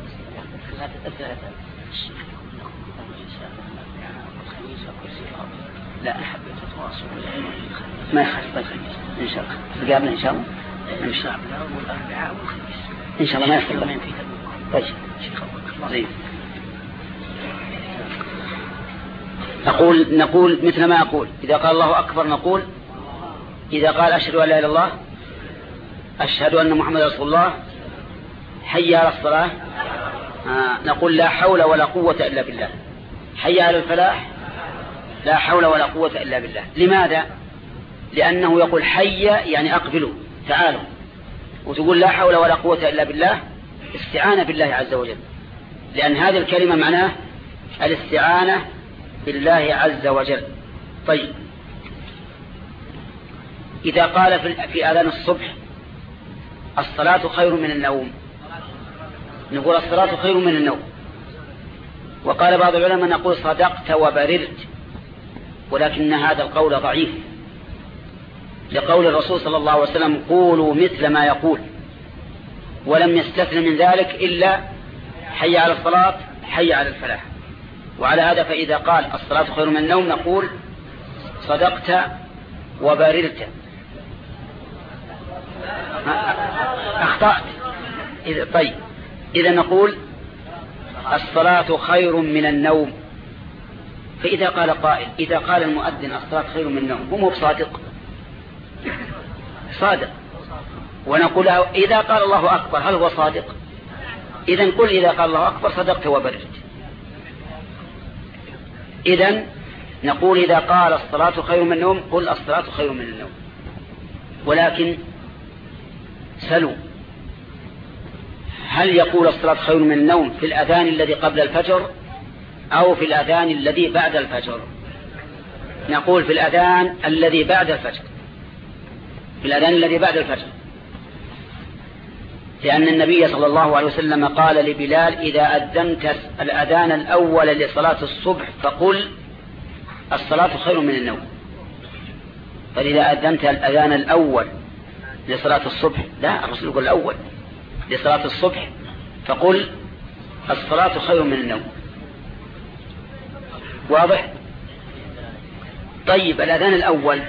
لا. حبيت ما يخالف. إن شاء الله. قابلنا إن شاء الله؟ إن شاء الله. إن شاء الله ما يخالف. طيب. زين نقول نقول مثل ما أقول. إذا قال الله أكبر نقول إذا قال أشهد أن لا إله إلا الله أشهد أن محمد رسول الله حي على الصلاة. آه نقول لا حول ولا قوة إلا بالله. حي على الفلاح لا حول ولا قوة إلا بالله. لماذا؟ لأنه يقول حي يعني أقبلوا تعالوا. وتقول لا حول ولا قوة إلا بالله استعانة بالله عز وجل. لأن هذه الكلمة معناه الاستعانة بالله عز وجل. طيب. إذا قال في آذان الصبح الصلاة خير من النوم. نقول الصلاة خير من النوم. وقال بعض العلماء نقول صدقت وبررت ولكن هذا القول ضعيف. لقول الرسول صلى الله عليه وسلم قولوا مثل ما يقول ولم يستثن من ذلك إلا حي على الصلاة حي على الفلاح. وعلى هذا فإذا قال الصلاة خير من النوم نقول صدقت وبررت أخطأت. إذا طيب. إذا نقول الصلاة خير من النوم. فإذا قال قائل إذا قال المؤذن الصلاة خير من النوم هو مو بصادق. صادق. ونقول إذا قال الله أكبر هل هو صادق؟ إذا قل إذا قال الله أكبر صدقت وبررت. إذا نقول إذا قال الصلاة خير من النوم قل الصلاة خير من النوم. ولكن سلوا. هل يقول الصلاة خير من النوم في الأذان الذي قبل الفجر أو في الأذان الذي بعد الفجر؟ نقول في الأذان الذي بعد الفجر. في الأذان الذي بعد الفجر. لأن النبي صلى الله عليه وسلم قال لبلال إذا أذنت الأذان الأول لصلاة الصبح فقل الصلاة خير من النوم. فإذا أذنت الأذان الأول لصلاة الصبح لا الرسول يقول الأول لصلاة الصبح فقل الصلاة خير من النوم. واضح؟ طيب الأذان الأول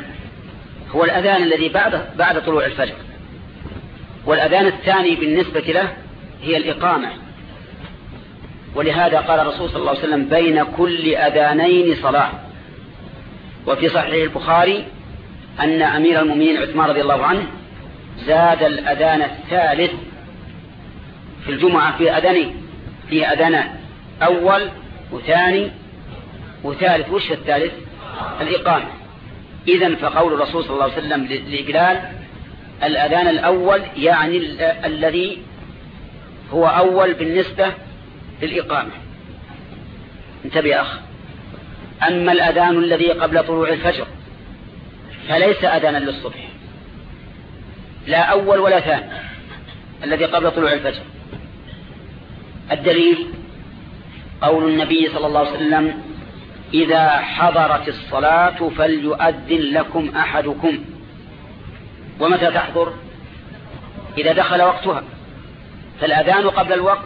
هو الأذان الذي بعد بعد طلوع الفجر. والأذان الثاني بالنسبة له هي الإقامة. ولهذا قال الرسول صلى الله عليه وسلم بين كل أذانين صلاة. وفي صحيح البخاري أن أمير المؤمنين عثمان رضي الله عنه زاد الأذان الثالث في الجمعة في أذانين في أذان أول وثاني وثالث. وش الثالث؟ الإقامة. إذا فقول الرسول صلى الله عليه وسلم لبلال الأذان الأول يعني الذي هو أول بالنسبة للإقامة. انتبه أخ أما الأذان الذي قبل طلوع الفجر فليس أذانا للصبح. لا أول ولا ثاني. الذي قبل طلوع الفجر. الدليل قول النبي صلى الله عليه وسلم إذا حضرت الصلاة فليؤذن لكم أحدكم. ومتى تحضر؟ إذا دخل وقتها. فالأذان قبل الوقت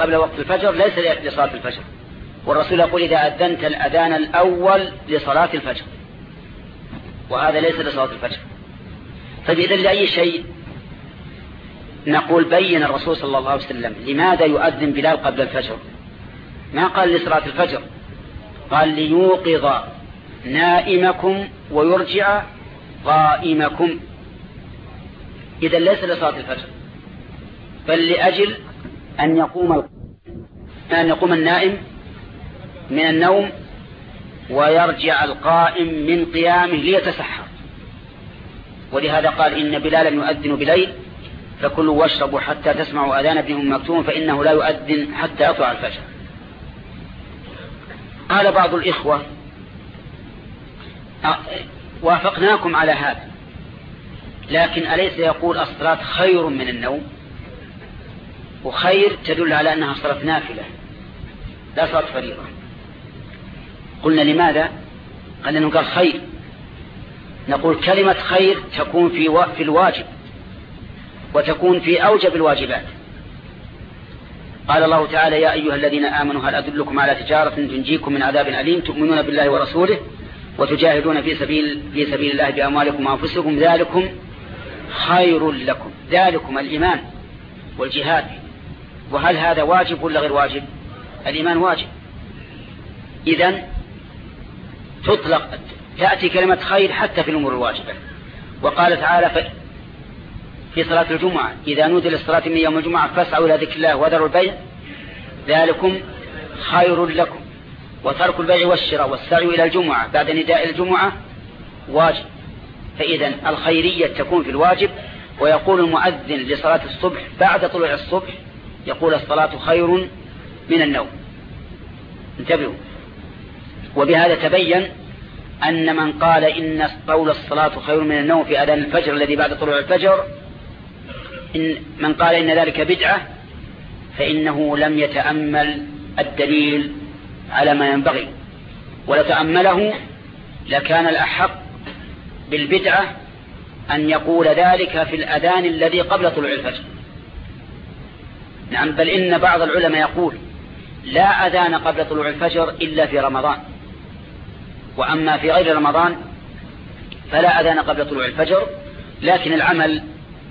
قبل وقت الفجر ليس لصلاة الفجر. والرسول يقول إذا أذنت الأذان الأول لصلاة الفجر. وهذا ليس لصلاة الفجر. فإذا لأي شيء؟ نقول بين الرسول صلى الله عليه وسلم لماذا يؤذن بلال قبل الفجر. ما قال لصلاة الفجر؟ قال ليوقظ نائمكم ويرجع قائمكم. إذا ليس لصلاة الفجر بل لأجل أن يقوم أن يقوم النائم من النوم ويرجع القائم من قيامه ليتسحر. ولهذا قال إن بلالا يؤذن بليل فكلوا واشربوا حتى تسمعوا أذان ابن أم مكتوم فإنه لا يؤذن حتى يطلع الفجر. قال بعض الإخوة وافقناكم على هذا. لكن أليس يقول الصلاة خير من النوم؟ وخير تدل على أنها صلاة نافلة لا صلاة فريضة. قلنا لماذا؟ قال أنه قال خير. نقول كلمة خير تكون في في الواجب وتكون في أوجب الواجبات. قال الله تعالى يا أيها الذين آمنوا هل أدلكم على تجارة تنجيكم من عذاب أليم؟ تؤمنون بالله ورسوله؟ وتجاهدون في سبيل, في سبيل الله بأموالكم وأنفسكم ذلكم خير لكم. ذلكم الإيمان والجهاد. وهل هذا واجب ولا غير واجب؟ الإيمان واجب. إذا تطلق تأتي كلمة خير حتى في الأمور الواجبة. وقال تعالى في صلاة الجمعة إذا نودي للصلاة من يوم الجمعة فاسعوا إلى ذكر الله وذروا البيع ذلكم خير لكم. وترك البيع والشراء والسعي إلى الجمعة بعد نداء الجمعة واجب. فإذا الخيرية تكون في الواجب ويقول المؤذن لصلاة الصبح بعد طلوع الصبح يقول الصلاة خير من النوم. انتبهوا. وبهذا تبين أن من قال إن قول الصلاة خير من النوم في أذان الفجر الذي بعد طلوع الفجر إن من قال إن ذلك بدعة فإنه لم يتأمل الدليل على ما ينبغي. ولو تأمله لكان الأحق بالبدعة أن يقول ذلك في الأذان الذي قبل طلوع الفجر. نعم بل إن بعض العلماء يقول لا أذان قبل طلوع الفجر إلا في رمضان. وأما في غير رمضان فلا أذان قبل طلوع الفجر لكن العمل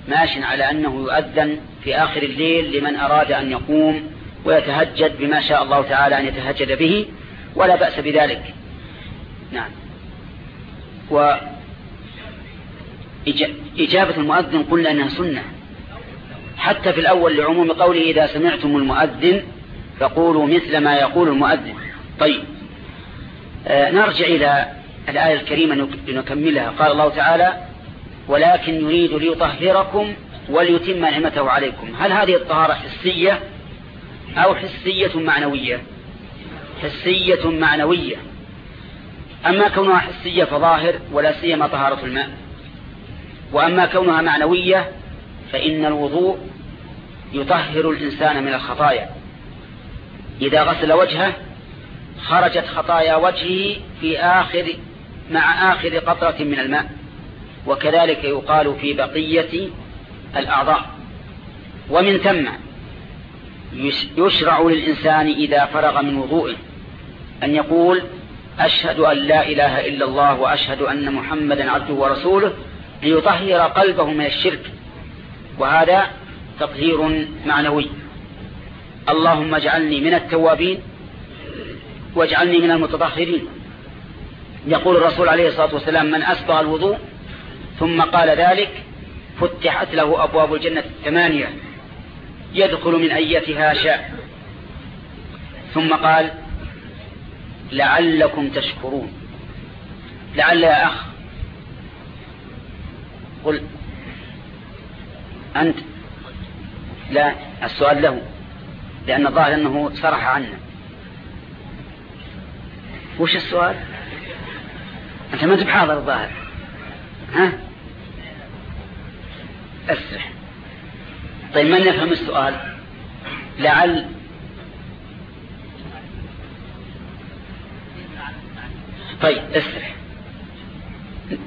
ماش على أنه يؤذن في آخر الليل لمن أراد أن يقوم ويتهجد بما شاء الله تعالى أن يتهجد به ولا بأس بذلك. نعم. وإجابة المؤذن قلنا أنها سنة. حتى في الأول لعموم قوله إذا سمعتم المؤذن فقولوا مثل ما يقول المؤذن. طيب. آه نرجع إلى الآية الكريمة لنكملها قال الله تعالى ولكن يريد ليطهركم وليتم نعمته عليكم. هل هذه الطهارة حسية؟ أو حسية معنوية. حسية معنوية. أما كونها حسية فظاهر ولا سيما طهارة الماء. وأما كونها معنوية فإن الوضوء يطهر الإنسان من الخطايا. إذا غسل وجهه خرجت خطايا وجهه في آخر مع آخر قطرة من الماء. وكذلك يقال في بقية الأعضاء. ومن ثم يشرع للإنسان إذا فرغ من وضوئه. أن يقول أشهد أن لا إله إلا الله وأشهد أن محمدا عبده ورسوله ليطهر قلبه من الشرك. وهذا تطهير معنوي. اللهم اجعلني من التوابين واجعلني من المتطهرين. يقول الرسول عليه الصلاة والسلام من أسبغ الوضوء ثم قال ذلك فتحت له أبواب الجنة الثمانية. يدخل من أيتها شاء. ثم قال لعلكم تشكرون. لعل يا أخ قل أنت لا السؤال له لأن الظاهر أنه صرح عنا وش السؤال؟ أنت ما أنت بحاضر الظاهر. ها؟ أسرح. طيب من يفهم السؤال؟ لعل طيب اسرح.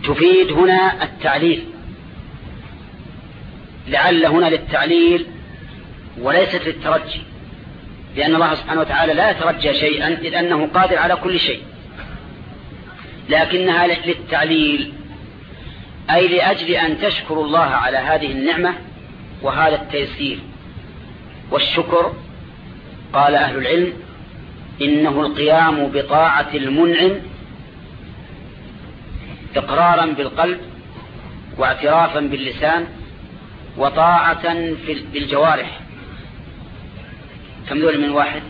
تفيد هنا التعليل. لعل هنا للتعليل وليست للترجي لأن الله سبحانه وتعالى لا يترجى شيئا إذ أنه قادر على كل شيء. لكنها للتعليل أي لأجل أن تشكروا الله على هذه النعمة وهذا التيسير والشكر قال أهل العلم إنه القيام بطاعة المنعم إقرارا بالقلب واعترافا باللسان وطاعة بالجوارح كم ذول من واحد؟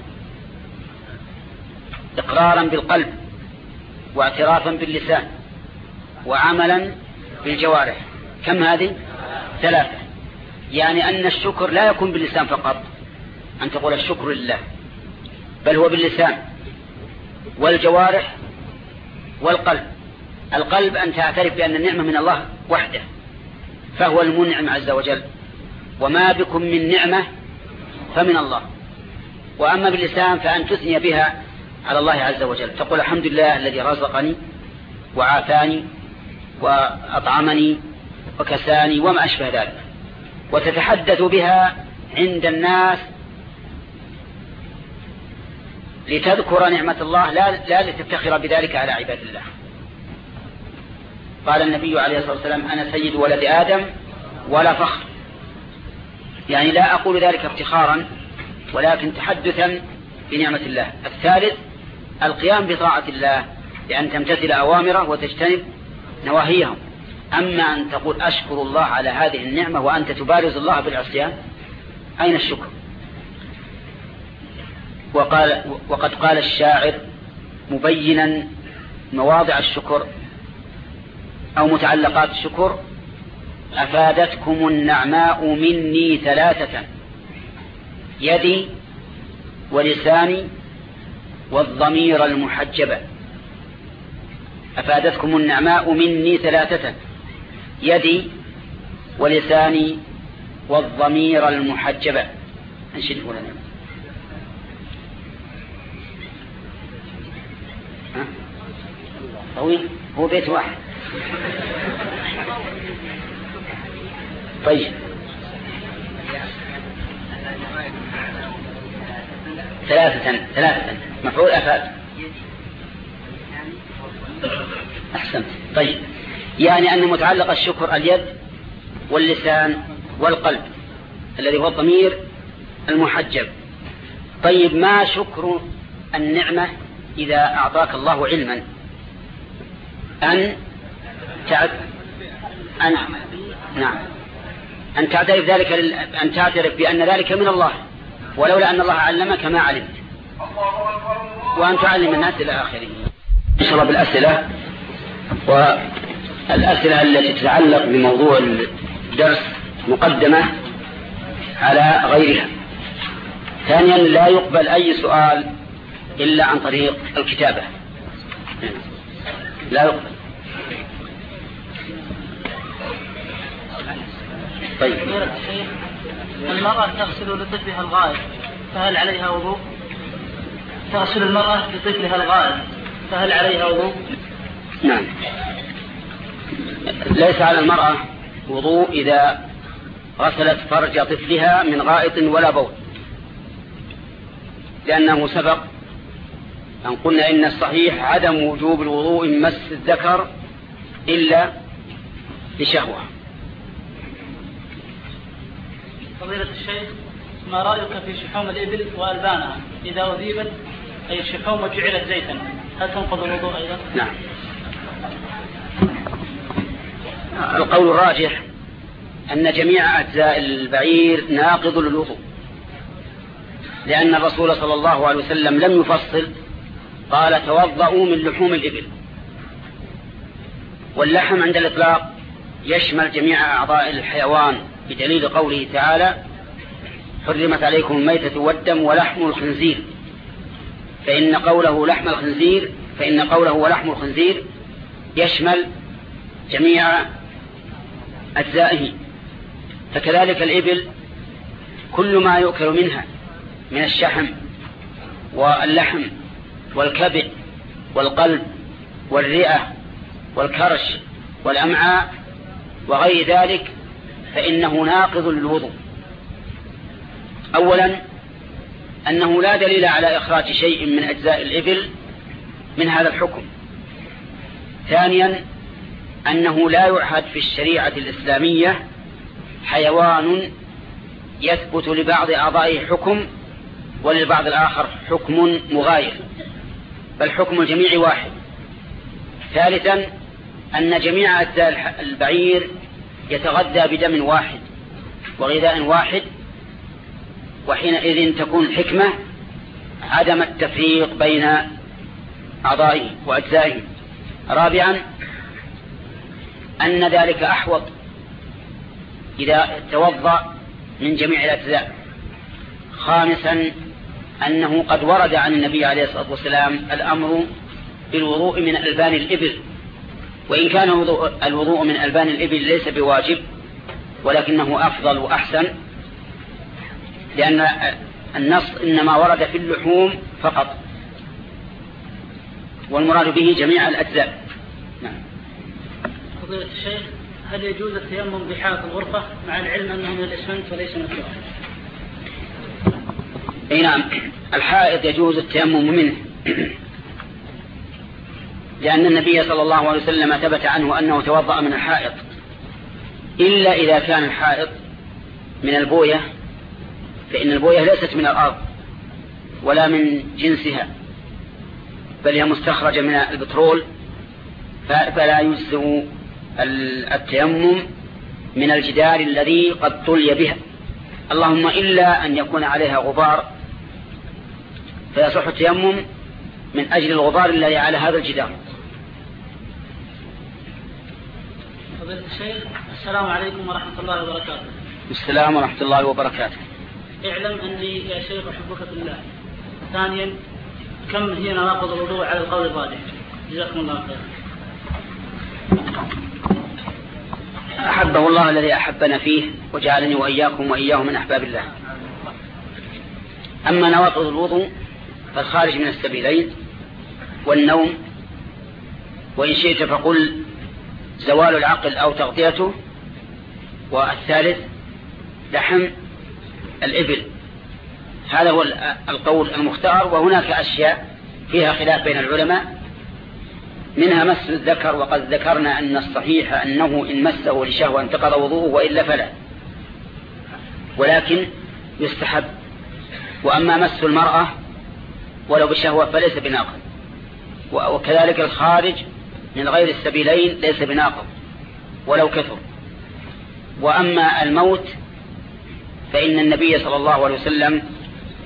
إقرارا بالقلب واعترافا باللسان وعملا بالجوارح كم هذه؟ ثلاثة يعني أن الشكر لا يكون باللسان فقط. أن تقول الشكر لله بل هو باللسان. والجوارح والقلب. القلب أن تعترف بأن النعمة من الله وحده فهو المنعم عز وجل. وما بكم من نعمة فمن الله. وأما باللسان فأن تثني بها على الله عز وجل. تقول الحمد لله الذي رزقني وعافاني وأطعمني وكساني وما أشبه ذلك. وتتحدث بها عند الناس لتذكر نعمة الله لا, لا لتفتخر بذلك على عباد الله. قال النبي عليه الصلاة والسلام أنا سيد ولد آدم ولا فخر. يعني لا أقول ذلك افتخارا ولكن تحدثا بنعمة الله. الثالث القيام بطاعة الله بأن تمتثل أوامره وتجتنب نواهيهم أما أن تقول أشكر الله على هذه النعمة وأنت تبارز الله بالعصيان أين الشكر؟ وقال وقد قال الشاعر مبينا مواضع الشكر أو متعلقات الشكر أفادتكم النعماء مني ثلاثة يدي ولساني والضمير المحجبة أفادتكم النعماء مني ثلاثة يدي ولساني والضمير المحجبة انشده لنا طويل. هو بيت واحد. طيب. ثلاثة ثلاثة. مفعول أفاد أحسنت. طيب. يعني أن متعلق الشكر اليد واللسان والقلب الذي هو الضمير المحجب. طيب ما شكر النعمة إذا أعطاك الله علما؟ أن تعد أن نعم. أن تعترف ذلك أن تعترف بأن ذلك من الله ولولا أن الله علمك ما علمت. وأن تعلم الناس إلى آخره. إن شاء الله بالأسئلة. والأسئلة التي تتعلق بموضوع الدرس مقدمة على غيرها. ثانيا لا يقبل أي سؤال إلا عن طريق الكتابة. لا يقبل. طيب. المرأة تغسل لطفلها الغائب فهل عليها وضوء؟ تغسل المرأة لطفلها الغائب فهل عليها وضوء؟ نعم. ليس على المرأة وضوء إذا غسلت فرج طفلها من غائط ولا بول. لأنه سبق أن قلنا إن الصحيح عدم وجوب الوضوء من مس الذكر إلا لشهوة. فضيلة الشيخ ما رأيك في شحوم الإبل وألبانها؟ إذا أذيبت أي الشحوم وجعلت زيتا هل تنقض الوضوء أيضا؟ نعم. القول الراجح أن جميع أجزاء البعير ناقض للوضوء. لأن الرسول صلى الله عليه وسلم لم يفصل قال توضؤوا من لحوم الإبل. واللحم عند الإطلاق يشمل جميع أعضاء الحيوان بدليل قوله تعالى حرمت عليكم الميتة والدم ولحم الخنزير. فإن قوله لحم الخنزير فإن قوله ولحم الخنزير يشمل جميع أجزائه. فكذلك الإبل كل ما يؤكل منها من الشحم واللحم والكبد والقلب والرئة والكرش والأمعاء وغير ذلك فإنه ناقض للوضوء. أولا أنه لا دليل على إخراج شيء من أجزاء الإبل من هذا الحكم. ثانيا أنه لا يعهد في الشريعة الإسلامية حيوان يثبت لبعض أعضائه حكم وللبعض الآخر حكم مغاير بل حكم الجميع واحد. ثالثا أن جميع أجزاء البعير يتغذى بدم واحد وغذاء واحد وحينئذ تكون الحكمة عدم التفريق بين أعضائه وأجزائه. رابعا أن ذلك أحوط إذا توضأ من جميع الأجزاء. خامسا أنه قد ورد عن النبي عليه الصلاة والسلام الأمر بالوضوء من ألبان الإبل. وإن كان الوضوء من ألبان الإبل ليس بواجب ولكنه أفضل وأحسن لأن النص إنما ورد في اللحوم فقط. والمراد به جميع الأجزاء. فضيلة الشيخ هل يجوز التيمم بحالة الغرفة مع العلم أنه من الإسمنت وليس مكروه أي نعم. الحائط يجوز التيمم منه. لأن النبي صلى الله عليه وسلم ثبت عنه أنه توضأ من الحائط. إلا إذا كان الحائط من البوية فإن البوية ليست من الأرض ولا من جنسها بل هي مستخرجة من البترول فلا يجزئ التيمم من الجدار الذي قد طلي بها. اللهم إلا أن يكون عليها غبار فيصح التيمم من أجل الغبار الذي على هذا الجدار. السلام عليكم ورحمة الله وبركاته. السلام ورحمة الله وبركاته. اعلم أني يا شيخ أحبك في الله. ثانيا كم هي نواقض الوضوء على القول الراجح جزاكم الله خيرا. أحبه الله الذي أحبنا فيه وجعلني وإياكم وإياه من أحباب الله. أما نواقض الوضوء فالخارج من السبيلين والنوم وإن شئت فقل زوال العقل أو تغطيته. والثالث لحم الإبل. هذا هو القول المختار. وهناك أشياء فيها خلاف بين العلماء. منها مس الذكر وقد ذكرنا أن الصحيح أنه إن مسه لشهوة انتقض وضوءه وإلا فلا. ولكن يستحب. وأما مس المرأة ولو بشهوة فليس بناقض. وكذلك الخارج من غير السبيلين ليس بناقض ولو كثر. وأما الموت فإن النبي صلى الله عليه وسلم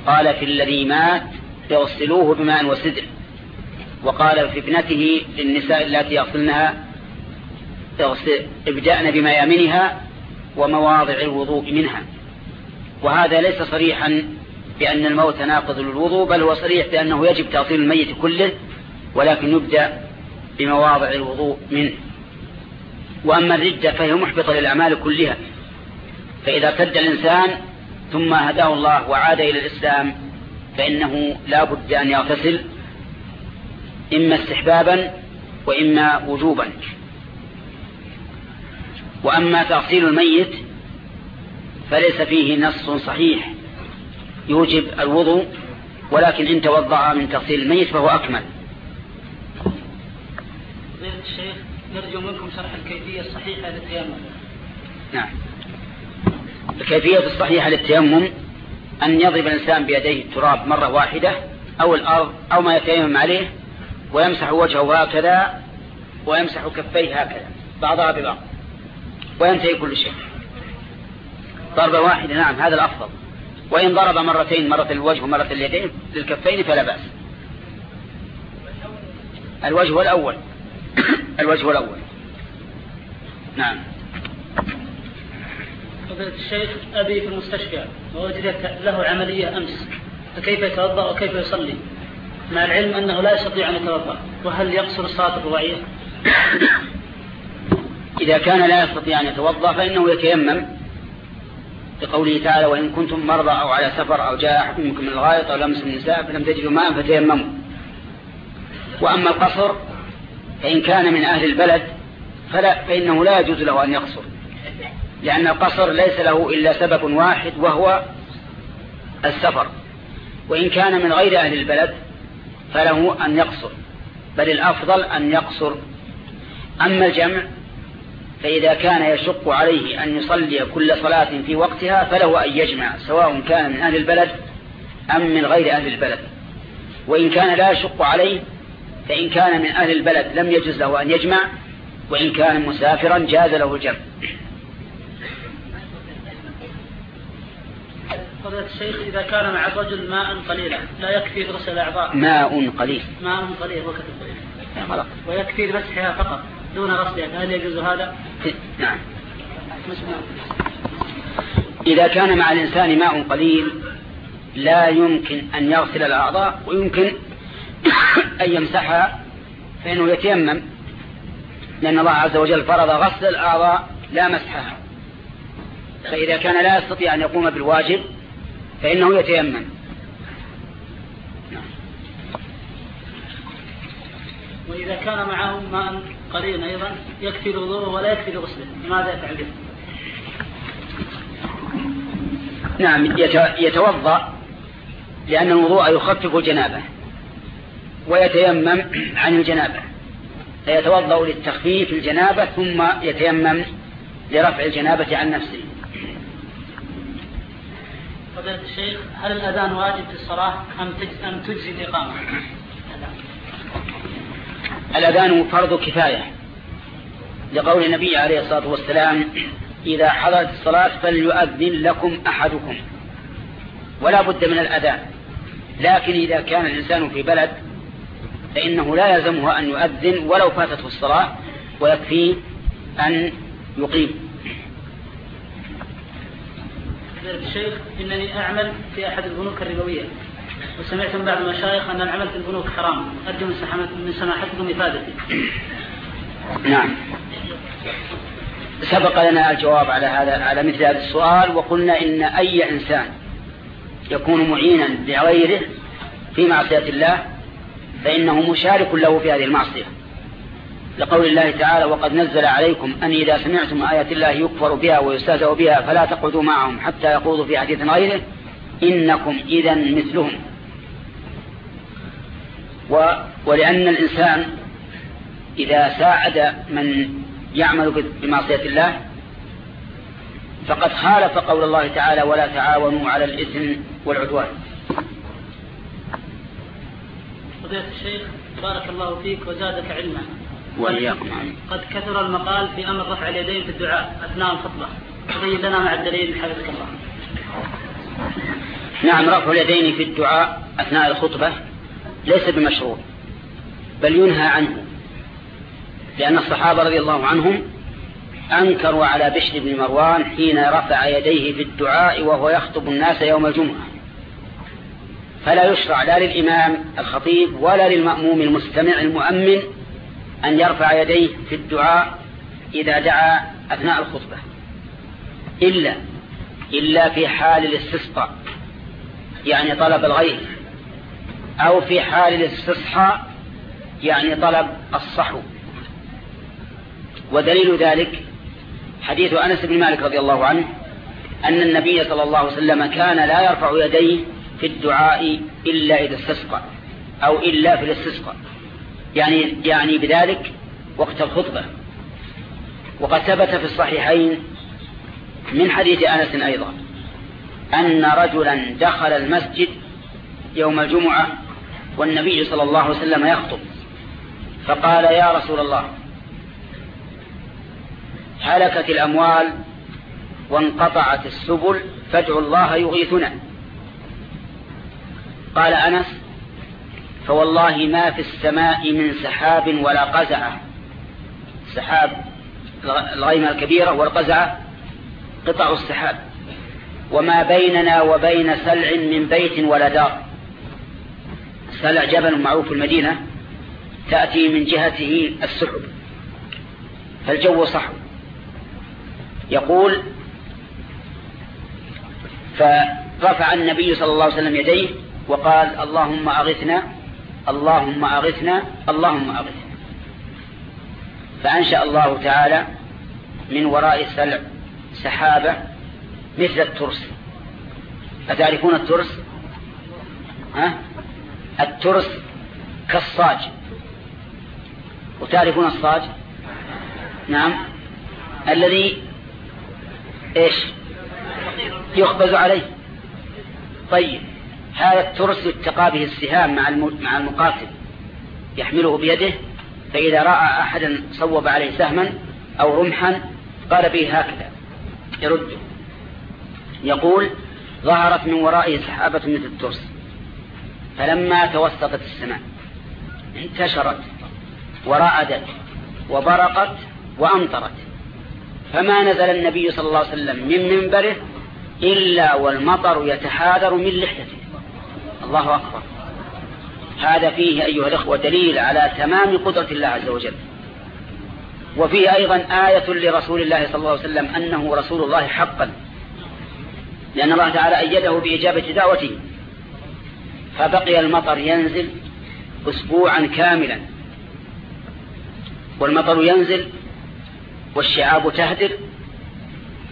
قال في الذي مات يغسلوه بماء وسدر وقال في ابنته للنساء التي يغسلنها ابدأن بميامنها ومواضع الوضوء منها. وهذا ليس صريحا بأن الموت ناقض للوضوء بل هو صريح بأنه يجب تغسيل الميت كله ولكن يبدأ بمواضع الوضوء منه. وأما الردة فهي محبطة للأعمال كلها. فإذا ارتد الإنسان ثم هداه الله وعاد إلى الإسلام فإنه لا بد أن يغتسل إما استحبابا وإما وجوبا. وأما تغسيل الميت فليس فيه نص صحيح. يوجب الوضوء ولكن إن توضع من تغسيل الميت فهو أكمل. الشيخ نرجو منكم شرح الكيفية الصحيحة للتيمم. نعم. الكيفية الصحيحة للتيمم أن يضرب الإنسان بيديه التراب مرة واحدة أو الأرض أو ما يتيمم عليه ويمسح وجهه هكذا ويمسح كفيه هكذا بعضها ببعض وينتهي كل شيء. ضربة واحدة نعم هذا الأفضل. وإن ضرب مرتين مرة الوجه ومرة اليدين للكفين فلا بأس. الوجه الأول. الوجه الأول. نعم. الشيخ أبي في المستشفى ووجدت له عملية أمس فكيف يتوضأ وكيف يصلي؟ مع العلم أنه لا يستطيع أن يتوضأ. وهل يقصر الصلاة الرباعية؟ إذا كان لا يستطيع أن يتوضأ فإنه يتيمم بقوله تعالى وإن كنتم مرضى أو على سفر أو جاء أحد منكم من الغائط أو لمس النساء فلم تجدوا ماء فتيمموا. وأما القصر فإن كان من أهل البلد فلا فإنه لا يجوز له أن يقصر. لأن القصر ليس له إلا سبب واحد وهو السفر. وإن كان من غير أهل البلد فله أن يقصر بل الأفضل أن يقصر. أما الجمع فإذا كان يشق عليه أن يصلي كل صلاة في وقتها فله أن يجمع سواء كان من أهل البلد أم من غير أهل البلد. وإن كان لا يشق عليه فإن كان من أهل البلد لم يجز له أن يجمع وإن كان مسافرا جاز له الجمع. فضيلة الشيخ إذا كان مع الرجل ماء قليلا لا يكفي غسل الأعضاء. ماء قليل. ماء قليل وكتب ويكفي لمسحها فقط دون غسلها فهل يجوز هذا؟ نعم. إذا كان مع الإنسان ماء قليل لا يمكن أن يغسل الأعضاء ويمكن أن يمسحها فإنه يتيمم لأن الله عز وجل فرض غسل الأعضاء لا مسحها. فإذا كان لا يستطيع أن يقوم بالواجب فإنه يتيمم. وإذا كان معه ماء قليل أيضا يكفي الوضوء ولا يكفي لغسله. لماذا يفعل به؟ نعم يتوضأ لأن الوضوء يخفف الجنابة ويتيمم عن الجنابة. فيتوضأ للتخفيف الجنابة ثم يتيمم لرفع الجنابة عن نفسه. فضيلة الشيخ هل الأذان واجب في الصلاة أم أم تجزي الإقامة؟ الأذان فرض كفاية لقول النبي عليه الصلاة والسلام إذا حضرت الصلاة فليؤذن لكم أحدكم ولا بد من الأذان لكن إذا كان الإنسان في بلد فإنه لا يلزمه أن يؤذن ولو فاتته الصلاة ويكفيه أن يقيم الشيخ إنني أعمل في أحد البنوك الربوية وسمعت من بعض المشايخ أن العمل في البنوك حرام. أرجو من سماحتكم إفادتي. نعم. سبق لنا الجواب على هذا على مثل هذا السؤال وقلنا إن أي إنسان يكون معينا لغيره في معصية الله فإنه مشارك له في هذه المعصية. لقول الله تعالى وقد نزل عليكم أن إذا سمعتم آيات الله يكفر بها ويستهزأ بها فلا تقعدوا معهم حتى يقودوا في حديث غيره. إنكم إذا مثلهم. و ولأن الإنسان إذا ساعد من يعمل بمعصية الله فقد خالف قول الله تعالى ولا تعاونوا على الإثم والعدوان. فضيلة الشيخ بارك الله فيك وزادك علما. وإياكم. قد كثر المقال في أمر رفع اليدين في الدعاء أثناء الخطبة. تبين لنا مع الدليل حفظك الله. نعم رفع اليدين في الدعاء أثناء الخطبة ليس بمشروع بل ينهى عنه لأن الصحابة رضي الله عنهم أنكروا على بشر بن مروان حين رفع يديه في الدعاء وهو يخطب الناس يوم الجمعة. فلا يشرع لا للإمام الخطيب ولا للمأموم المستمع المؤمن أن يرفع يديه في الدعاء إذا دعا أثناء الخطبة. إلا إلا في حال الاستسقاء يعني طلب الغيث أو في حال الاستصحاء يعني طلب الصحو. ودليل ذلك حديث أنس بن مالك رضي الله عنه أن النبي صلى الله عليه وسلم كان لا يرفع يديه في الدعاء إلا إذا استسقى أو إلا في الاستسقاء. يعني يعني بذلك وقت الخطبة. وقد ثبت في الصحيحين من حديث أنس أيضا أن رجلا دخل المسجد يوم الجمعة والنبي صلى الله عليه وسلم يخطب فقال يا رسول الله هلكت الأموال وانقطعت السبل فادعوا الله يغيثنا. قال أنس فوالله ما في السماء من سحاب ولا قزعة. سحاب الغيمة الكبيرة والقزعة قطع السحاب. وما بيننا وبين سلع من بيت ولا دار. سلع جبل معروف في المدينة تأتي من جهته السحب. فالجو صحو. يقول فرفع النبي صلى الله عليه وسلم يديه وقال اللهم أغثنا اللهم أغثنا اللهم أغثنا. فأنشأ الله تعالى من وراء السلع سحابة مثل الترس. أتعرفون الترس؟ ها؟ الترس كالصاج. وتعرفون الصاج؟ نعم. الذي إيش؟ يخبز عليه. طيب. هذا الترس يتقى به السهام مع مع المقاتل يحمله بيده فإذا رأى أحدا صوب عليه سهما أو رمحا قال به هكذا يرد. يقول ظهرت من ورائه سحابة مثل الترس فلما توسطت السماء انتشرت ورعدت وبرقت وأمطرت فما نزل النبي صلى الله عليه وسلم من منبره إلا والمطر يتحاذر من لحيته. الله أكبر. هذا فيه أيها الأخوة دليل على تمام قدرة الله عز وجل. وفيه أيضا آية لرسول الله صلى الله عليه وسلم أنه رسول الله حقا. لأن الله تعالى أيده بإجابة دعوته. فبقي المطر ينزل أسبوعا كاملا. والمطر ينزل والشعاب تهدر.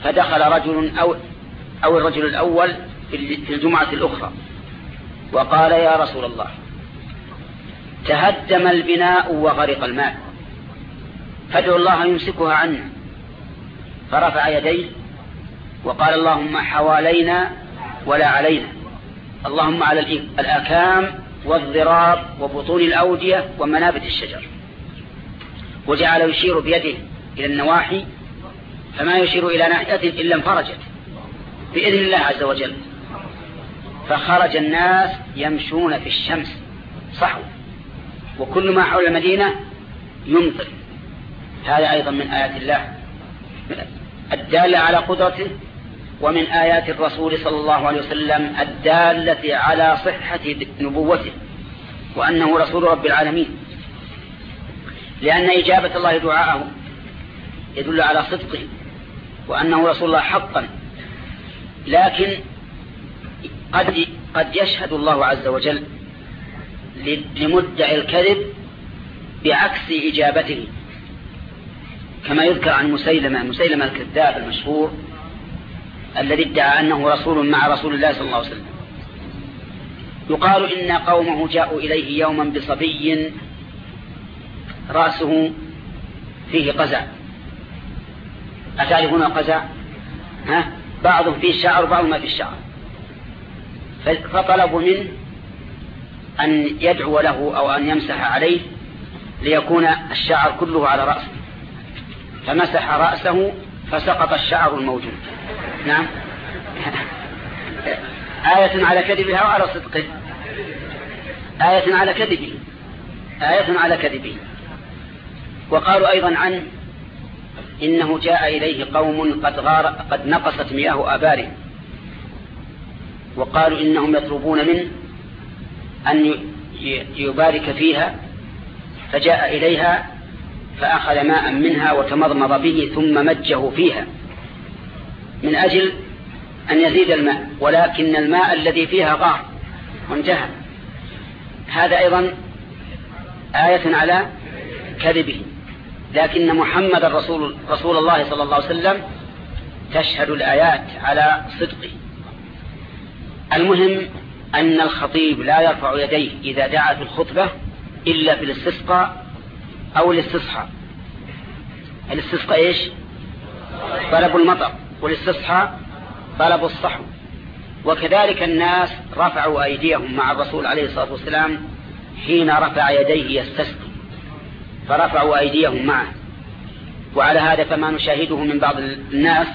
فدخل رجل أو, أو الرجل الأول في الجمعة الأخرى. وقال يا رسول الله تهدم البناء وغرق الماء فادعوا الله يمسكها عنا. فرفع يديه وقال اللهم حوالينا ولا علينا. اللهم على الأكام والضراب وبطون الأودية ومنابت الشجر. وجعل يشير بيده إلى النواحي فما يشير إلى ناحية إلا انفرجت بإذن الله عز وجل. فخرج الناس يمشون في الشمس. صحوا وكل ما حول المدينة يمطر. هذا أيضا من آيات الله. الدالة على قدرته ومن آيات الرسول صلى الله عليه وسلم الدالة على صحة نبوته وأنه رسول رب العالمين. لأن إجابة الله دعاءه يدل على صدقه وأنه رسول الله حقا. لكن قد قد يشهد الله عز وجل لمدعي الكذب بعكس إجابته كما يذكر عن مسيلمة مسيلمة الكذاب المشهور الذي ادعى أنه رسول مع رسول الله صلى الله عليه وسلم. يقال إن قومه جاءوا إليه يوما بصبي رأسه فيه قزع. أتعرفون القزع؟ ها؟ بعضهم فيه الشعر وبعضهم ما فيه الشعر. فطلبوا منه أن يدعو له أو أن يمسح عليه ليكون الشعر كله على رأسه. فمسح رأسه فسقط الشعر الموجود. نعم. آية على كذبها وعلى صدقه آية على كذبه. آية على كذبه. وقالوا أيضا عنه إنه جاء إليه قوم قد, غار قد نقصت مياه آبارهم. وقالوا إنهم يطلبون منه أن يبارك فيها فجاء إليها فأخذ ماء منها وتمضمض به ثم مجه فيها من أجل أن يزيد الماء ولكن الماء الذي فيها غار وانتهى. هذا أيضا آية على كذبه. لكن محمد رسول, رسول الله صلى الله عليه وسلم تشهد الآيات على صدقه. المهم أن الخطيب لا يرفع يديه إذا دعا في الخطبة إلا في الاستسقاء أو الاستصحاء الاستسقاء إيش؟ طلب المطر والاستصحاء طلب الصحو. وكذلك الناس رفعوا أيديهم مع الرسول عليه الصلاة والسلام حين رفع يديه يستسقي. فرفعوا أيديهم معه. وعلى هذا فما نشاهده من بعض الناس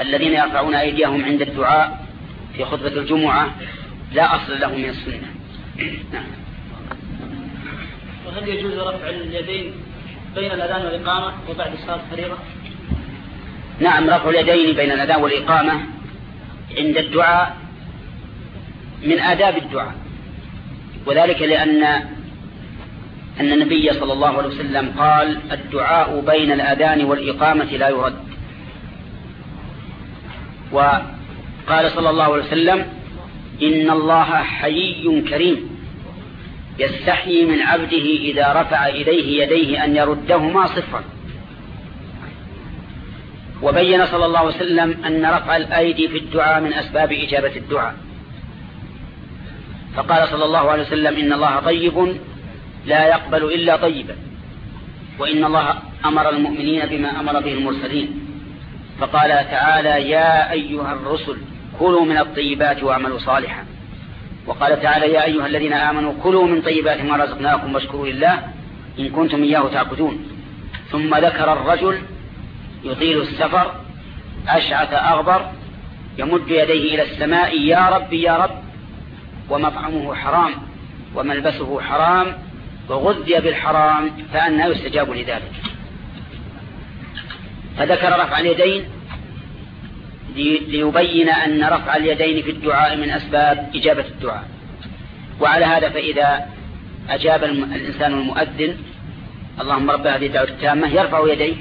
الذين يرفعون أيديهم عند الدعاء في خطبة الجمعة لا أصل له من السنة. نعم. وهل يجوز رفع اليدين بين الأذان والإقامة وبعد الصلاة الفريضة؟ نعم رفع اليدين بين الأذان والإقامة عند الدعاء من آداب الدعاء. وذلك لأن أن النبي صلى الله عليه وسلم قال الدعاء بين الأذان والإقامة لا يرد. وقال صلى الله عليه وسلم إن الله حيي كريم. يستحيي من عبده إذا رفع إليه يديه أن يردهما صفرا. وبين صلى الله عليه وسلم أن رفع الأيدي في الدعاء من أسباب إجابة الدعاء. فقال صلى الله عليه وسلم إن الله طيب لا يقبل إلا طيبا. وإن الله أمر المؤمنين بما أمر به المرسلين. فقال تعالى يا أيها الرسل كلوا من الطيبات واعملوا صالحا. وقال تعالى يا أيها الذين آمنوا كلوا من طيبات ما رزقناكم واشكروا لله إن كنتم إياه تعبدون. ثم ذكر الرجل يطيل السفر أشعث أغبر يمد يديه إلى السماء يا رب يا رب ومطعمه حرام وملبسه حرام وغذي بالحرام فأنا يستجاب لذلك. فذكر رفع اليدين ليبين أن رفع اليدين في الدعاء من أسباب إجابة الدعاء. وعلى هذا فإذا أجاب الإنسان المؤذن اللهم رب هذه الدعوة التامة يرفع يديه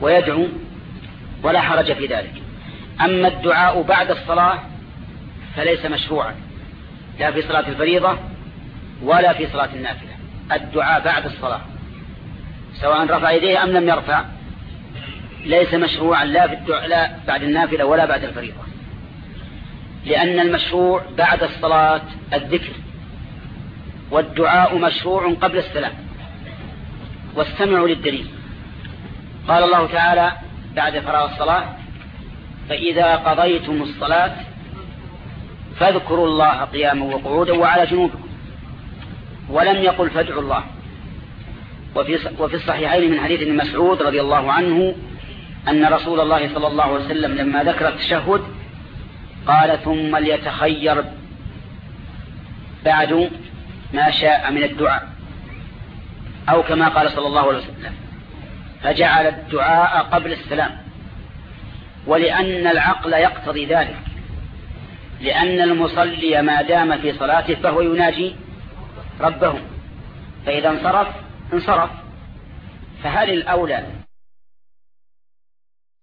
ويدعو ولا حرج في ذلك. أما الدعاء بعد الصلاة فليس مشروعا لا في صلاة الفريضة ولا في صلاة النافلة. الدعاء بعد الصلاة سواء رفع يديه أم لم يرفع. ليس مشروعا لا في الدعاء لا بعد النافلة ولا بعد الفريضة. لأن المشروع بعد الصلاة الذكر والدعاء مشروع قبل السلام واستمعوا للدليل. قال الله تعالى بعد فراغ الصلاة فإذا قضيتم الصلاة فاذكروا الله قياما وقعودا وعلى جنوبكم ولم يقل فادعوا الله. وفي وفي الصحيحين من حديث ابن مسعود رضي الله عنه أن رسول الله صلى الله عليه وسلم لما ذكر التشهد قال ثم ليتخير بعد ما شاء من الدعاء. أو كما قال صلى الله عليه وسلم فجعل الدعاء قبل السلام. ولأن العقل يقتضي ذلك لأن المصلي ما دام في صلاته فهو يناجي ربه فإذا انصرف انصرف. فهل الأولى